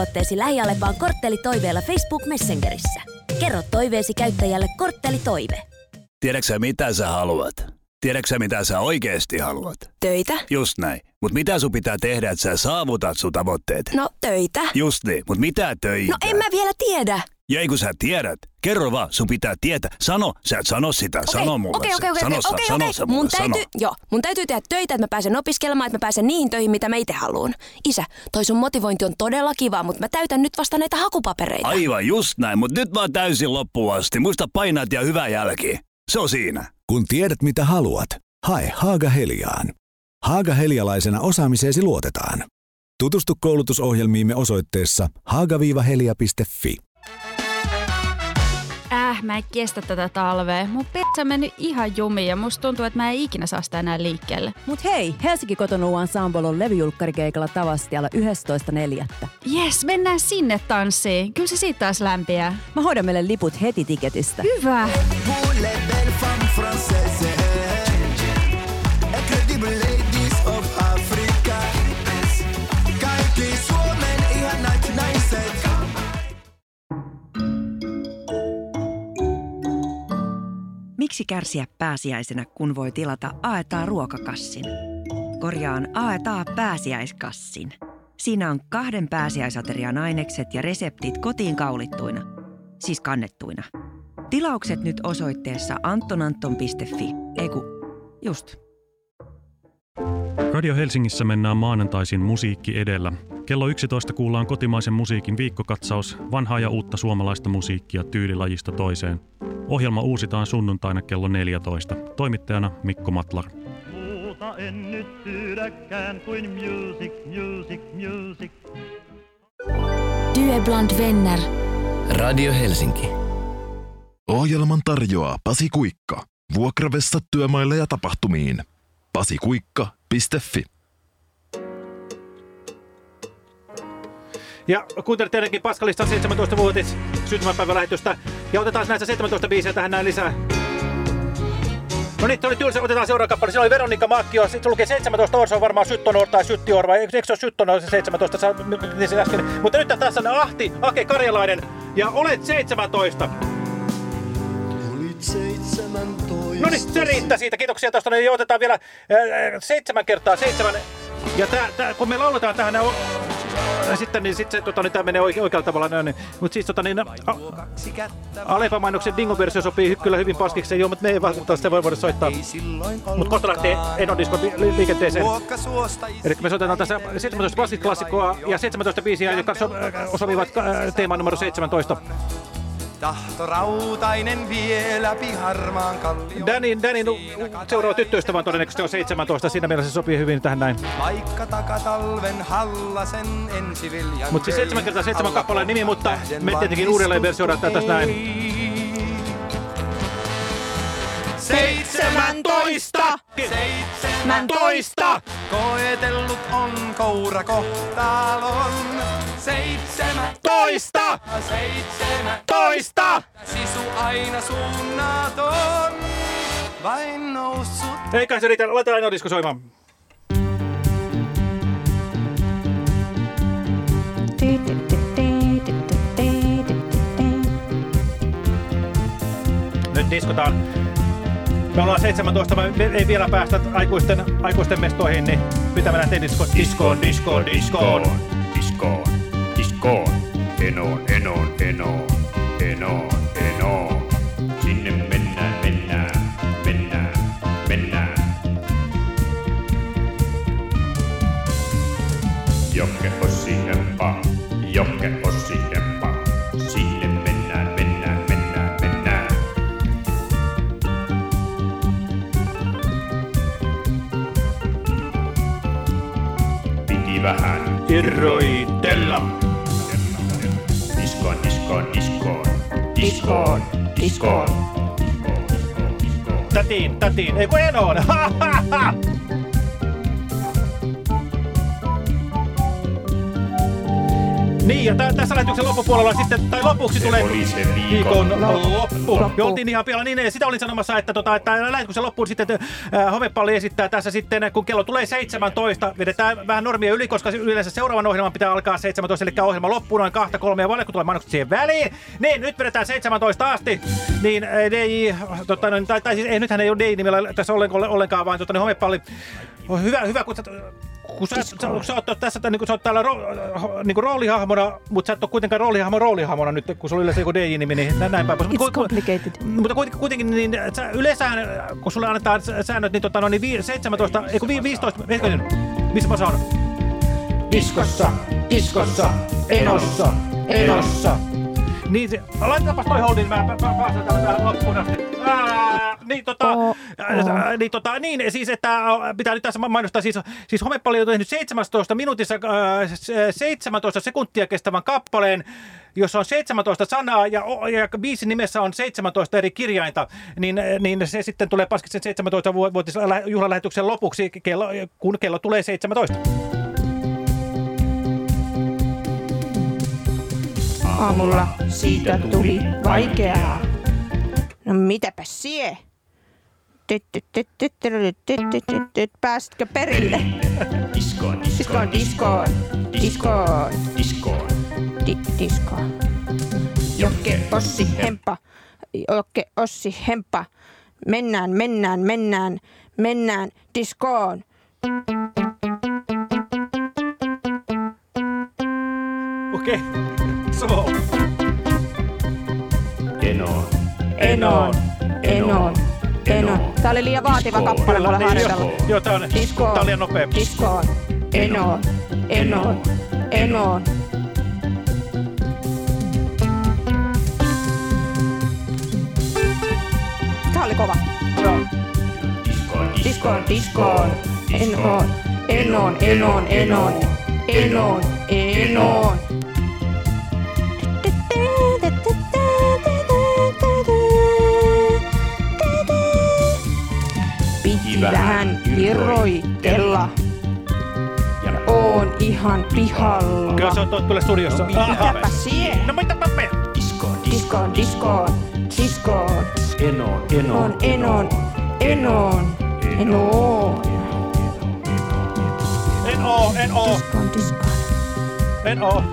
Speaker 18: suosikkituotteesi lähialepaan kortteli toiveella Facebook Messengerissä. Kerro toiveesi käyttäjälle kortteli toive.
Speaker 19: Tiedätkö mitä sä haluat? Tiedätkö mitä sä oikeasti haluat?
Speaker 18: Töitä?
Speaker 19: Just näin. Mutta mitä sun pitää tehdä, että sä saavutat sun tavoitteet?
Speaker 18: No, töitä.
Speaker 19: Just niin. Mutta mitä töitä?
Speaker 18: No en mä vielä tiedä.
Speaker 19: Ja ei kun sä tiedät. Kerro vaan, sun pitää tietää. Sano, sä et sano sitä. Sano mulle
Speaker 18: Okei,
Speaker 19: se.
Speaker 18: okei, okei,
Speaker 19: sano,
Speaker 18: okei,
Speaker 19: sä-
Speaker 18: okei,
Speaker 19: sano
Speaker 18: okei.
Speaker 19: sä mulle,
Speaker 18: Mun
Speaker 19: sano.
Speaker 18: täytyy, joo, mun täytyy tehdä töitä, että mä pääsen opiskelemaan, että mä pääsen niihin töihin, mitä mä itse haluan. Isä, toi sun motivointi on todella kiva, mutta mä täytän nyt vasta näitä hakupapereita.
Speaker 19: Aivan just näin, mutta nyt vaan täysin loppuun asti. Muista painat ja hyvä jälki. Se on siinä.
Speaker 20: Kun tiedät mitä haluat, hae Haaga Heliaan. Haaga Helialaisena osaamiseesi luotetaan. Tutustu koulutusohjelmiimme osoitteessa haaga-helia.fi.
Speaker 21: Äh, mä en kestä tätä talvea. Mun petsä on mennyt ihan jumiin ja musta tuntuu, että mä en ikinä saa sitä enää liikkeelle.
Speaker 22: Mut hei, Helsinki Kotonu Ensemble on levyjulkkarikeikalla Tavastialla 11.4.
Speaker 21: Jes, mennään sinne tanssiin. Kyllä se siitä taas lämpiää.
Speaker 22: Mä hoidan meille liput heti tiketistä.
Speaker 21: Hyvä.
Speaker 8: Pour
Speaker 23: kärsiä pääsiäisenä, kun voi tilata Aetaa ruokakassin? Korjaan Aetaa pääsiäiskassin. Siinä on kahden pääsiäisaterian ainekset ja reseptit kotiin kaulittuina, siis kannettuina. Tilaukset nyt osoitteessa antonanton.fi. Eiku, just.
Speaker 24: Radio Helsingissä mennään maanantaisin musiikki edellä. Kello 11 kuullaan kotimaisen musiikin viikkokatsaus, vanhaa ja uutta suomalaista musiikkia tyylilajista toiseen. Ohjelma uusitaan sunnuntaina kello 14. Toimittajana Mikko Matlar.
Speaker 25: Muuta en nyt pyydäkään kuin music, music, music.
Speaker 9: Du är bland vänner.
Speaker 1: Radio Helsinki. Ohjelman tarjoaa Pasi Kuikka. Vuokravessa työmaille ja tapahtumiin. pasikuikka.fi
Speaker 3: Ja kuuntelet tietenkin Paskalista 17-vuotis syntymäpäivälähetystä. Ja otetaan näistä 17 biisiä tähän näin lisää. No niin, oli tylsä. Otetaan seuraava kappale. Siellä oli Veronika Makkio. Sitten se lukee 17 Orso on varmaan Syttonor tai Syttior vai eikö se ole Syttonor se 17? Sä, niin se äsken. Mutta nyt tässä on Ahti, Ake Karjalainen. Ja olet 17.
Speaker 8: Olit 17.
Speaker 3: No niin, se riittää siitä. Kiitoksia tuosta. Niin otetaan vielä äh, seitsemän kertaa seitsemän. Ja tää, tää, kun me lauletaan tähän nää, äh, sitten, niin sitten se, tota, niin, tää menee oike, oikealla tavalla. Näin, niin. Mutta siis tota, niin, a, Alepa-mainoksen Dingo-versio sopii kyllä hyvin paskiksi. Joo, mutta ne ei välttämättä sitä voi voida soittaa. Mutta kohta lähtee Enodisko li- liikenteeseen. Eli me soitetaan tässä 17 klassikkoa ja 17 biisiä, jotka so, äh, sopivat äh, teemaan numero 17.
Speaker 8: Tahto rautainen vie läpi harmaan kallion.
Speaker 3: Danin u- u- seuraava tyttöystävä on todennäköisesti on 17. Siinä mielessä se sopii hyvin tähän näin.
Speaker 8: Vaikka takatalven hallasen ensiviljan
Speaker 3: Mutta siis 7 kertaa 7 kappaleen nimi, mutta me tietenkin uudelleen versioidaan tätä tässä näin.
Speaker 8: 17! 17! Koetellut on koura kohtalon. 17! 17! Sisu aina suunnaton. Vain noussut
Speaker 3: Eikä se riitä, laitetaan ainoa disko soimaan. Nyt diskotaan. Me ollaan 17, me ei vielä päästä aikuisten, aikuisten mestoihin, niin pitää mennä tehdä disko, diskoon, diskoon, diskoon.
Speaker 26: Diskoon, diskoon, enoon, enoon, enoon, enoon, enoon. Vähän
Speaker 3: irroitella.
Speaker 26: Diskoon, diskoon, diskoon, diskoon, diskoon.
Speaker 3: Tätiin, tätiin, ei kun enoon. *laughs* Niin, ja tä- tässä lähetyksen loppupuolella sitten, tai lopuksi tulee
Speaker 26: oli se viikon
Speaker 3: loppu.
Speaker 26: loppu.
Speaker 3: Oltiin ihan pialla niin, ja sitä olin sanomassa, että, tota, että lähetyksen loppuun sitten äh, Homepalli esittää tässä sitten, kun kello tulee 17, vedetään vähän normia yli, koska yleensä seuraavan ohjelman pitää alkaa 17, eli ohjelma loppuu noin kahta kolmea vaille, kun tulee mainokset siihen väliin. Niin, nyt vedetään 17 asti, niin äh, DJ, tota, noin, tai, tai siis ei, nythän ei ole DJ-nimellä tässä ollenkaan, ollenkaan vaan tota, niin Homepalli. On hyvä, hyvä, kun sä, kun sä, sä, sä oot tässä, niin kuin sä oot täällä ro, niin kuin roolihahmona, mutta sä et ole kuitenkaan roolihahmo roolihahmona nyt, kun sulla on yleensä joku DJ-nimi, niin nä- näin päin
Speaker 7: It's
Speaker 3: ku-
Speaker 7: complicated.
Speaker 3: Mutta kuitenkin, kuitenkin niin, sä, yleensä, kun sulle annetaan säännöt, niin, tota, no, niin vi, 17, ei kun vi, 15, hetkinen, missä mä saan? Diskossa, diskossa, enossa, enossa. Niin, se, laitetaanpas toi holdin, mä, pääsen tähän loppuun asti. Ää, niin, tota, ää, niin, tota, niin, siis, että ää, pitää nyt tässä ma- mainostaa, siis, siis Homepalli on tehnyt 17 minuutissa s- 17 sekuntia kestävän kappaleen, jossa on 17 sanaa ja, ja biisin nimessä on 17 eri kirjainta, niin, niin se sitten tulee paskitsen 17 vuotisen juhlalähetyksen lopuksi, kello, kun kello tulee 17.
Speaker 7: aamulla siitä tuli vaikeaa. No mitäpä sie? Pääsitkö perille?
Speaker 26: Diskoon,
Speaker 7: diskoon, diskoon, diskoon,
Speaker 26: diskoon,
Speaker 7: diskoon. Jokke Ossi Hempa, Jokke Ossi Hempa. Mennään, mennään, mennään, mennään diskoon.
Speaker 3: Okei. Okay so.
Speaker 26: Enoon,
Speaker 7: Enoon, enoon, enoon. Tää oli liian vaativa kappale mulle
Speaker 3: niin,
Speaker 7: harjoitella.
Speaker 3: joo, joo, tää on,
Speaker 7: Diskoon.
Speaker 3: tää on liian nopea.
Speaker 7: Diskoon, enoon, enoon, enoon. Tää oli kova. Diskoon, diskoon, enoon, enoon, enoon, enoon, enoon, enoon. Piti vähän irroitella. Ja oon ihan pihalla.
Speaker 3: Kyllä se on tuo tulee studiossa.
Speaker 7: Mitäpä sie?
Speaker 3: No mitäpä me?
Speaker 7: Diskoon, diskoon, diskoon.
Speaker 26: enoon,
Speaker 7: Enoon, enoon, enoon, enoon.
Speaker 3: En oo, en oo.
Speaker 7: Diskoon, diskoon.
Speaker 3: En oo.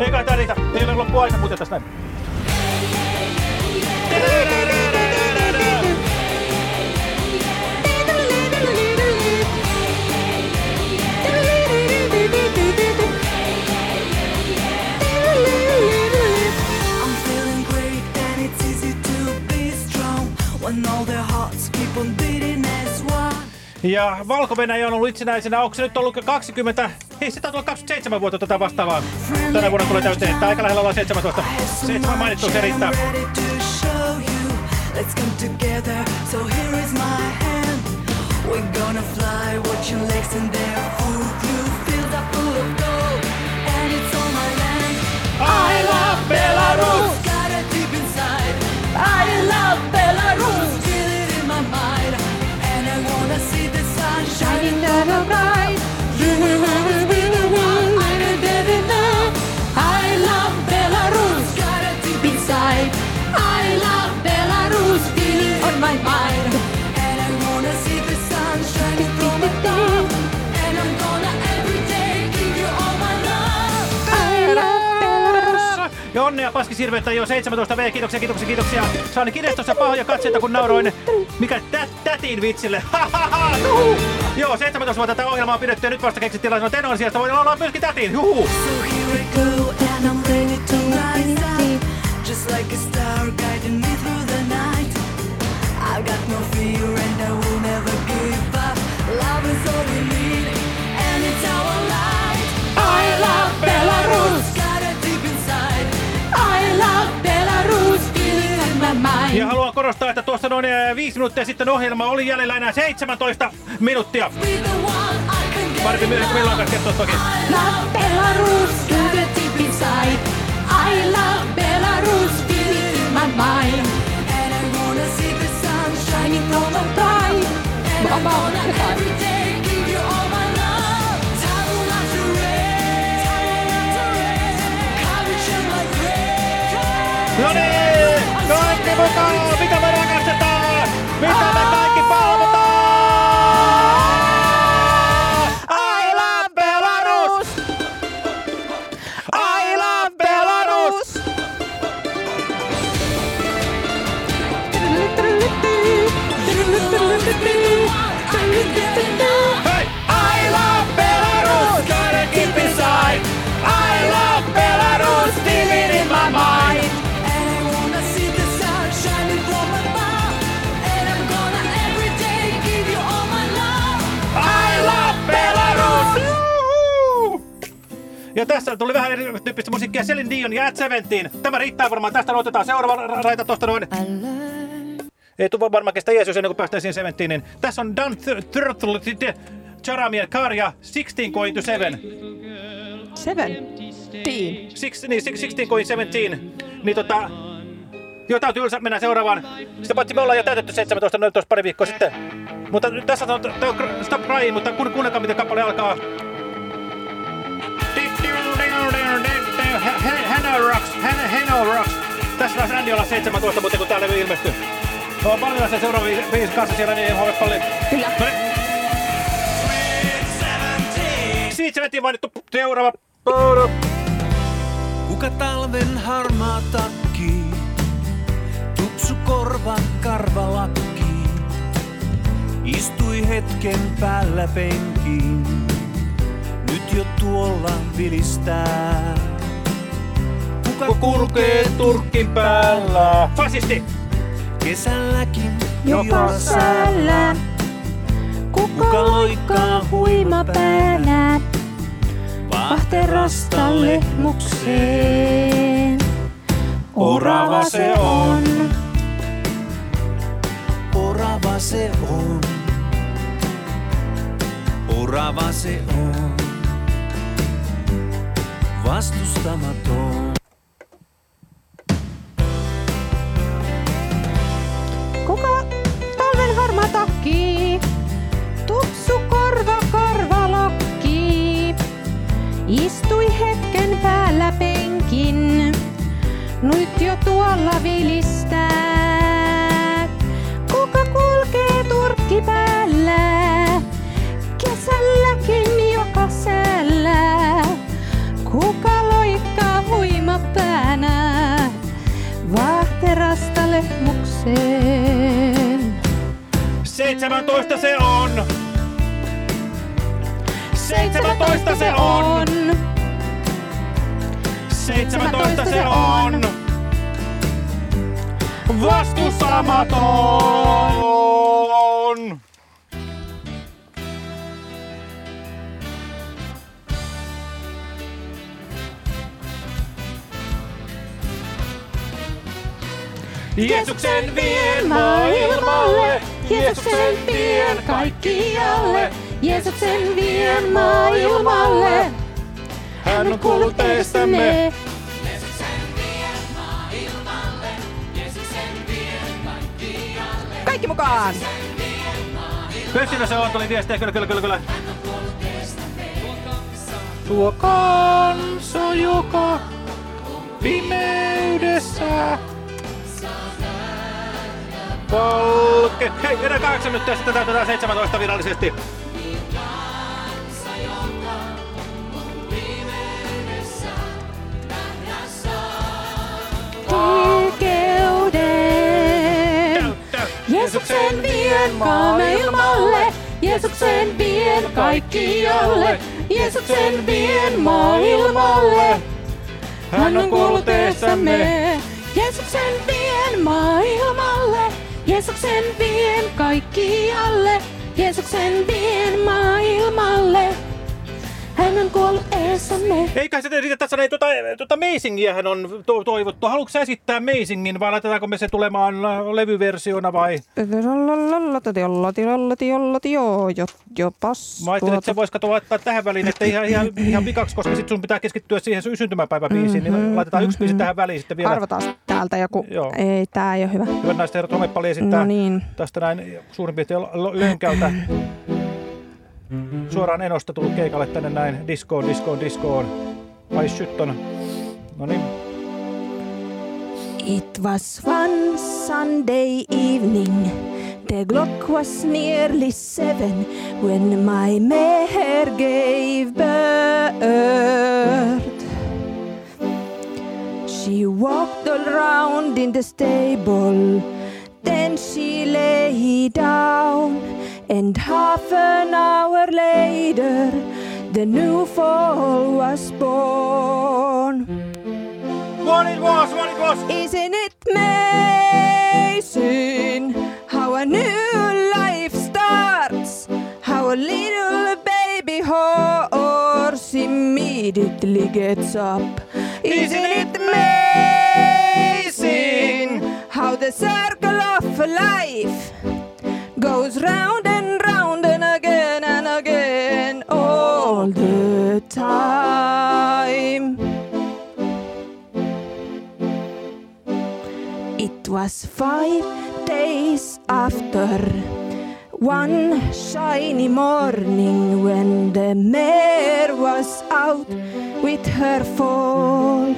Speaker 3: Ei kai tää riitä. Ei ole loppu aika muuten tästä näin. Ja valko on ollut itsenäisenä, onko se nyt ollut 20, ei se taitaa olla 27 vuotta tätä vastaavaa. Tänä vuonna tulee täyteen, että aika lähellä ollaan 17. 7 mainittu se riittää.
Speaker 8: you. Let's come together. So here is my hand. We're gonna fly. Watch your legs and their full crew. Filled up full of gold, and it's all my land.
Speaker 3: I love Belarus.
Speaker 7: I love Belarus.
Speaker 8: Feel it in my mind, and I wanna see the sun shining
Speaker 7: down on bright. You will always be the bright. I love Belarus.
Speaker 8: Got it deep
Speaker 7: Inside. I love Belarus. Feeling on my mind.
Speaker 3: Ja onnea Paski Sirveltä jo 17V, kiitoksia, kiitoksia, kiitoksia. Sain kirjastossa pahoja katseita, kun nauroin, mikä tät, tätin vitsille. *laughs* Joo, 17 vuotta tätä ohjelmaa on pidetty ja nyt vasta keksittiin laisen tenon sijasta. Voidaan olla myöskin tätin, juhu.
Speaker 8: So I. I've got no fear
Speaker 3: Ja haluan korostaa, että tuossa noin viisi minuuttia sitten ohjelma oli jäljellä enää 17 minuuttia. Parempi myöhemmin kuin milloinkaan kertoa toki.
Speaker 7: Love Belarus. Got it deep inside. I love Belarus. Feeling in my mind.
Speaker 8: And I wanna see the sun shining from
Speaker 7: the bright.
Speaker 8: And I'm gonna every day give you all my love. Time not to rest. Courage in my grace.
Speaker 3: No niin, kaikki mukaan, mitä me rakastetaan, mitä tässä tuli vähän erityyppistä musiikkia Celine Dion ja At Seventeen. Tämä riittää varmaan. Tästä otetaan seuraava ra- raita tuosta noin. Ei tule varmaan kestä Jeesus ennen kuin päästään siihen Seventeenin. Tässä on Dan Turtle, Charamia Karja, 16 going to 7.
Speaker 7: Seven. Teen.
Speaker 3: Six, niin, six- 16 going 17. Niin tota... Joo, täytyy ylsä mennä seuraavaan. Sitä paitsi me ollaan jo täytetty 17 noin tuossa pari viikkoa sitten. Mutta tässä on, tää on Stop Crying, mutta kun, kuunnelkaa miten kappale alkaa. Hannah, Hannah Rocks. Tässä taas Randy olla 17, mutta kun tää levy ilmestyy. Me on paljon sen seuraavan biisin kanssa siellä, niin hoivat paljon.
Speaker 7: Kyllä.
Speaker 3: Sweet Seventeen mainittu seuraava.
Speaker 27: Kuka talven harmaa takki, tupsu korva karvalakki, istui hetken päällä penkiin, nyt jo tuolla vilistää. Kuka
Speaker 3: kulkee turkin päällä? Fasisti!
Speaker 27: Kesälläkin
Speaker 7: Joka säällä. Kuka loikkaa huima päällä. Vahterasta lehmukseen. Orava se on.
Speaker 27: Orava se on. Orava se on. Vastustamaton.
Speaker 7: Talven harma takki? Tupsu korva karvalakki. Istui hetken päällä penkin. Nyt jo tuolla vilistää. Kuka kulkee turkki päällä? Kesälläkin joka säällä. Kuka loikkaa huima päänä? Vahterasta lehmukseen.
Speaker 3: 17 se on. 17 se on. 17 se on. Vastustamaton. Jeesuksen vien maailmalle. Jeesuksen vien kaikkialle,
Speaker 7: Jeesuksen vien maailmalle.
Speaker 3: Hän on kuollut eestämme.
Speaker 7: Kaikki mukaan!
Speaker 3: Pössinä se on, tuli viestiä, kyllä, kyllä, kyllä, kyllä. Tuo kansa, joka pimeydessä valke. Hei, enää kahdeksan minuuttia, sitten täytetään 17 virallisesti.
Speaker 7: Jeesuksen vien maailmalle, Jeesuksen vien kaikkialle, Jeesuksen vien maailmalle. Hän on kuollut eessämme. Jeesuksen vien maailmalle, Jeesuksen vien kaikkialle, Jeesuksen vien maailmalle. Hän on kuollut eessämme.
Speaker 3: Eikä se riitä tässä, ei, tuota, tuota Amazingiähän on to toivottu. Haluatko sä esittää Amazingin vai laitetaanko me se tulemaan äh, levyversiona vai?
Speaker 7: Joo, jo, jopas.
Speaker 3: Mä ajattelin, että se voisi kato laittaa tähän väliin, että ihan, ihan, ihan pikaksi, koska sit sun pitää keskittyä siihen sun syntymäpäiväbiisiin, niin laitetaan yksi biisi tähän väliin sitten vielä.
Speaker 7: Arvataan täältä joku.
Speaker 3: Joo.
Speaker 7: Ei, tää ei ole hyvä.
Speaker 3: Hyvät naiset herrat, homepalli esittää
Speaker 7: No niin.
Speaker 3: tästä näin suurin piirtein lönkältä. Suoraan Enosta tullut keikalle tänne näin diskoon, diskoon, diskoon. Ai sytton. No niin.
Speaker 7: It was one Sunday evening. The clock was nearly seven when my mare gave birth. She walked around in the stable, then she lay down, and half an hour later, the new fall was born.
Speaker 3: What it was, what it was.
Speaker 7: Isn't it amazing how a new life starts? How a little baby horse immediately gets up. Isn't it amazing how the circle of life goes round and round time? It was five days after one shiny morning when the mare was out with her foal.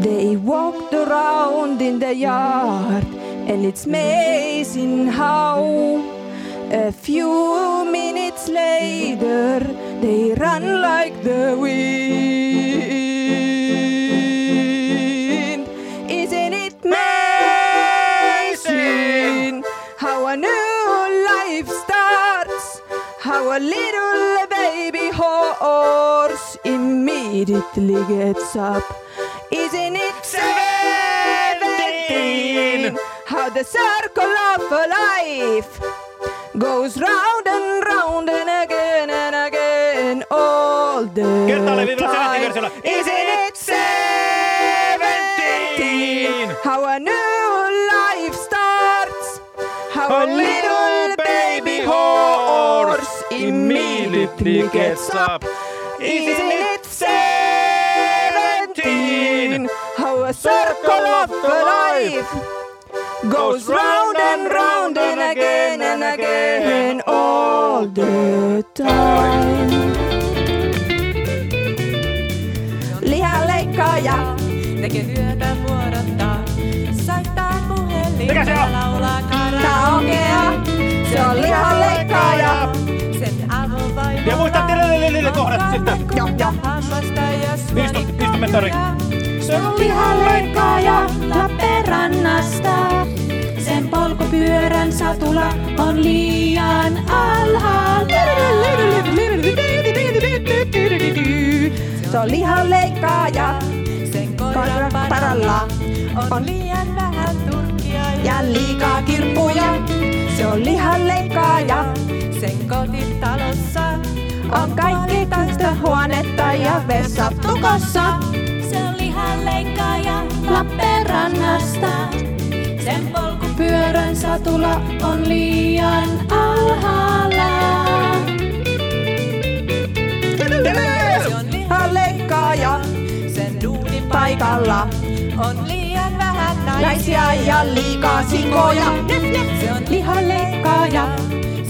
Speaker 7: They walked around in the yard, and it's amazing how a few minutes later they run like the wind. Isn't it amazing how a new life starts? How a little baby horse immediately gets up. Isn't it seventeen? How the circle of life goes round and round and again and again all the
Speaker 3: Kertaalleen viivalla
Speaker 7: time. Isn't it seventeen? How a new life starts. How a little baby horse immediately gets up. Isn't it seventeen? How a circle of life goes round and round and again and again all the time. Lihaleikkaaja tekee vuorottaa, soittaa
Speaker 3: Mikä se
Speaker 7: puhelimella,
Speaker 3: on?
Speaker 7: laulaa karaokea. Se on lihaleikkaaja. Sen avovaimo
Speaker 3: Ja muista tilille kohdat sitten.
Speaker 7: Joo, joo.
Speaker 3: Istu, istu mentari.
Speaker 7: Se on lihaleikkaaja Lappeenrannasta. Sen polkupyörän satula on liian alhaalla. Se on lihaleikkaaja. Sen koiran paralla on liian vähän turkkia ja liikaa kirppuja. Se on lihaleikkaaja. Sen kotitalossa on kaikki huonetta ja vessa tukossa. Se on lihalle
Speaker 17: leikkaaja Lappeenrannasta. Sen polkupyörän satula on liian alhaalla.
Speaker 7: Se on lihanleikkaaja, sen duunin paikalla on liian vähän naisia ja liikaa sikoja. Se on lihanleikkaaja,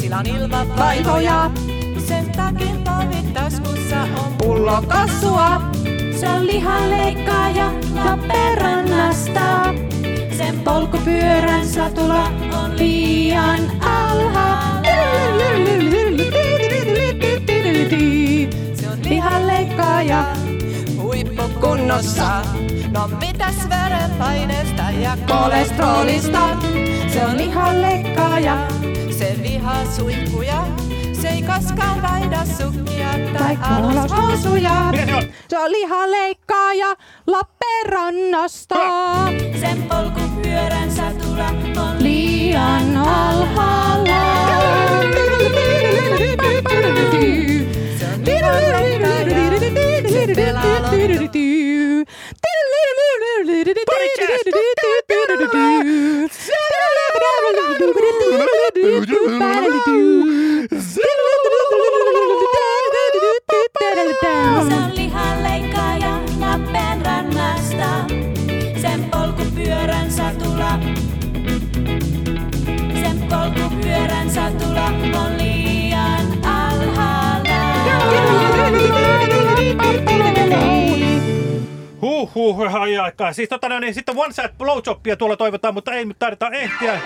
Speaker 7: sillä on ilman takin tovit taskussa on pullo kassua.
Speaker 17: Se on lihanleikkaaja Lappeenrannasta. Sen polkupyörän satula on liian alhaalla.
Speaker 7: Se on lihanleikkaaja, huippukunnossa. No mitäs verenpaineesta ja kolesterolista? Se on lihanleikkaaja, se vihaa suihkuja. Se ei koskaan vaihda sukkia tai alushousuja.
Speaker 3: Mikä se on?
Speaker 7: Se on lihanleikkaaja Lappeenrannasta.
Speaker 17: Sen polkupyörän satula on
Speaker 7: Liian alhaalla. Se on lihanleikkaaja.
Speaker 17: Sen polkupyörän satula. Sen polkupyörän satula on liian alhaalla.
Speaker 3: Huhhuh, ai aikaa. Siis tota no, niin sitten One Side Blowjobia tuolla toivotaan, mutta ei nyt taideta ehtiä.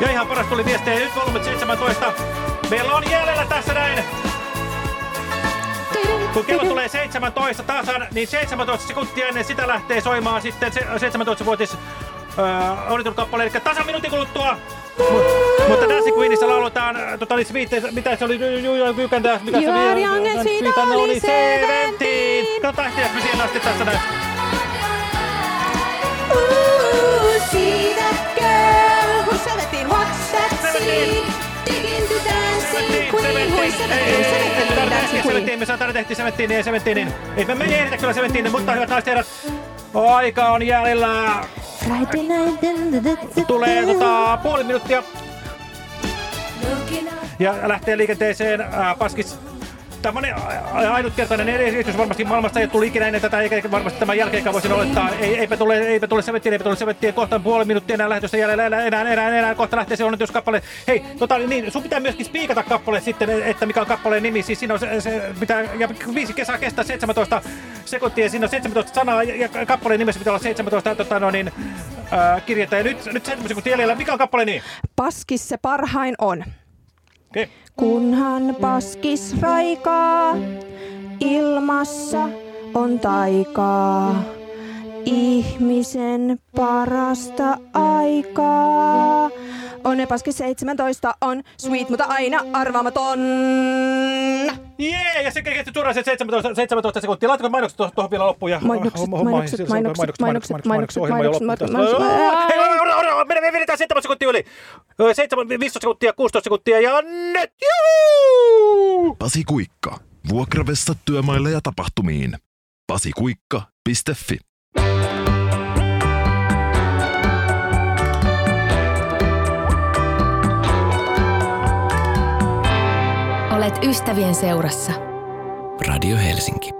Speaker 3: Ja ihan paras tuli viestejä. Nyt volyymet 17. Meillä on jäljellä tässä näin. Kun kello tulee 17 tasan, niin 17 sekuntia ennen sitä lähtee soimaan sitten se 17-vuotis äh, onnittelukappale, eli tasan minuutin kuluttua. Mut, mutta Dancing Queenissa lauletaan, äh, tota, niin viitteessä, mitä se oli, New York Uganda, mikä se oli,
Speaker 7: sweet,
Speaker 3: siitä oli Seventeen. Katsotaan ehtiäkö siihen asti tässä näin.
Speaker 7: Ooh,
Speaker 3: Seventeen, me saadaan tehtiin Seventeen ja Seventeenin. Ei me, me ei ehditä kyllä Seventeenin, mutta hyvät naiset herrat, aika on jäljellä. Tulee tota, puoli minuuttia ja lähtee liikenteeseen ää, Paskis. Tämmönen ainutkertainen esitys varmasti maailmasta ei tullut ikinä ennen tätä, eikä varmasti tämän jälkeenkään voisin olettaa. Ei, eipä tule, eipä tule Seventeen, eipä tule Seventeen, kohta puoli minuuttia enää lähetystä jäljellä, enää, enää, enää, enää, kohta lähtee se onnituskappale. Hei, tota, niin, sun pitää myöskin spiikata kappale sitten, että mikä on kappaleen nimi, siis siinä on se, se pitää, ja viisi kesää kestää 17 sekuntia, siinä on 17 sanaa, ja, kappaleen nimessä pitää olla 17 tota, no, niin, äh, kirjettä, ja nyt, nyt 7 sekuntia jäljellä, mikä on kappaleen nimi?
Speaker 7: Paskis se parhain on.
Speaker 3: Okei.
Speaker 7: Kunhan paskis raikaa, ilmassa on taikaa. Ihmisen parasta aikaa. On paskis 17 on sweet, mutta aina arvaamaton.
Speaker 3: Jee, ja se kesti turhaan se 17, 17 sekuntia. Laitatko mainokset tuohon, tuohon vielä loppuun? Ja,
Speaker 7: Mainokset, mainokset, mainokset, mainokset, mainokset, mainokset,
Speaker 3: loppuu tästä.
Speaker 7: mainokset,
Speaker 3: Hei, ora, ora, ora, ora, me vedetään 7 sekuntia yli. Ö, 7, 15 sekuntia, 16 sekuntia ja nyt! Juhuu!
Speaker 1: Pasi Kuikka. Vuokravessa työmaille ja tapahtumiin. pasikuikka.fi
Speaker 9: Olet ystävien seurassa.
Speaker 28: Radio Helsinki.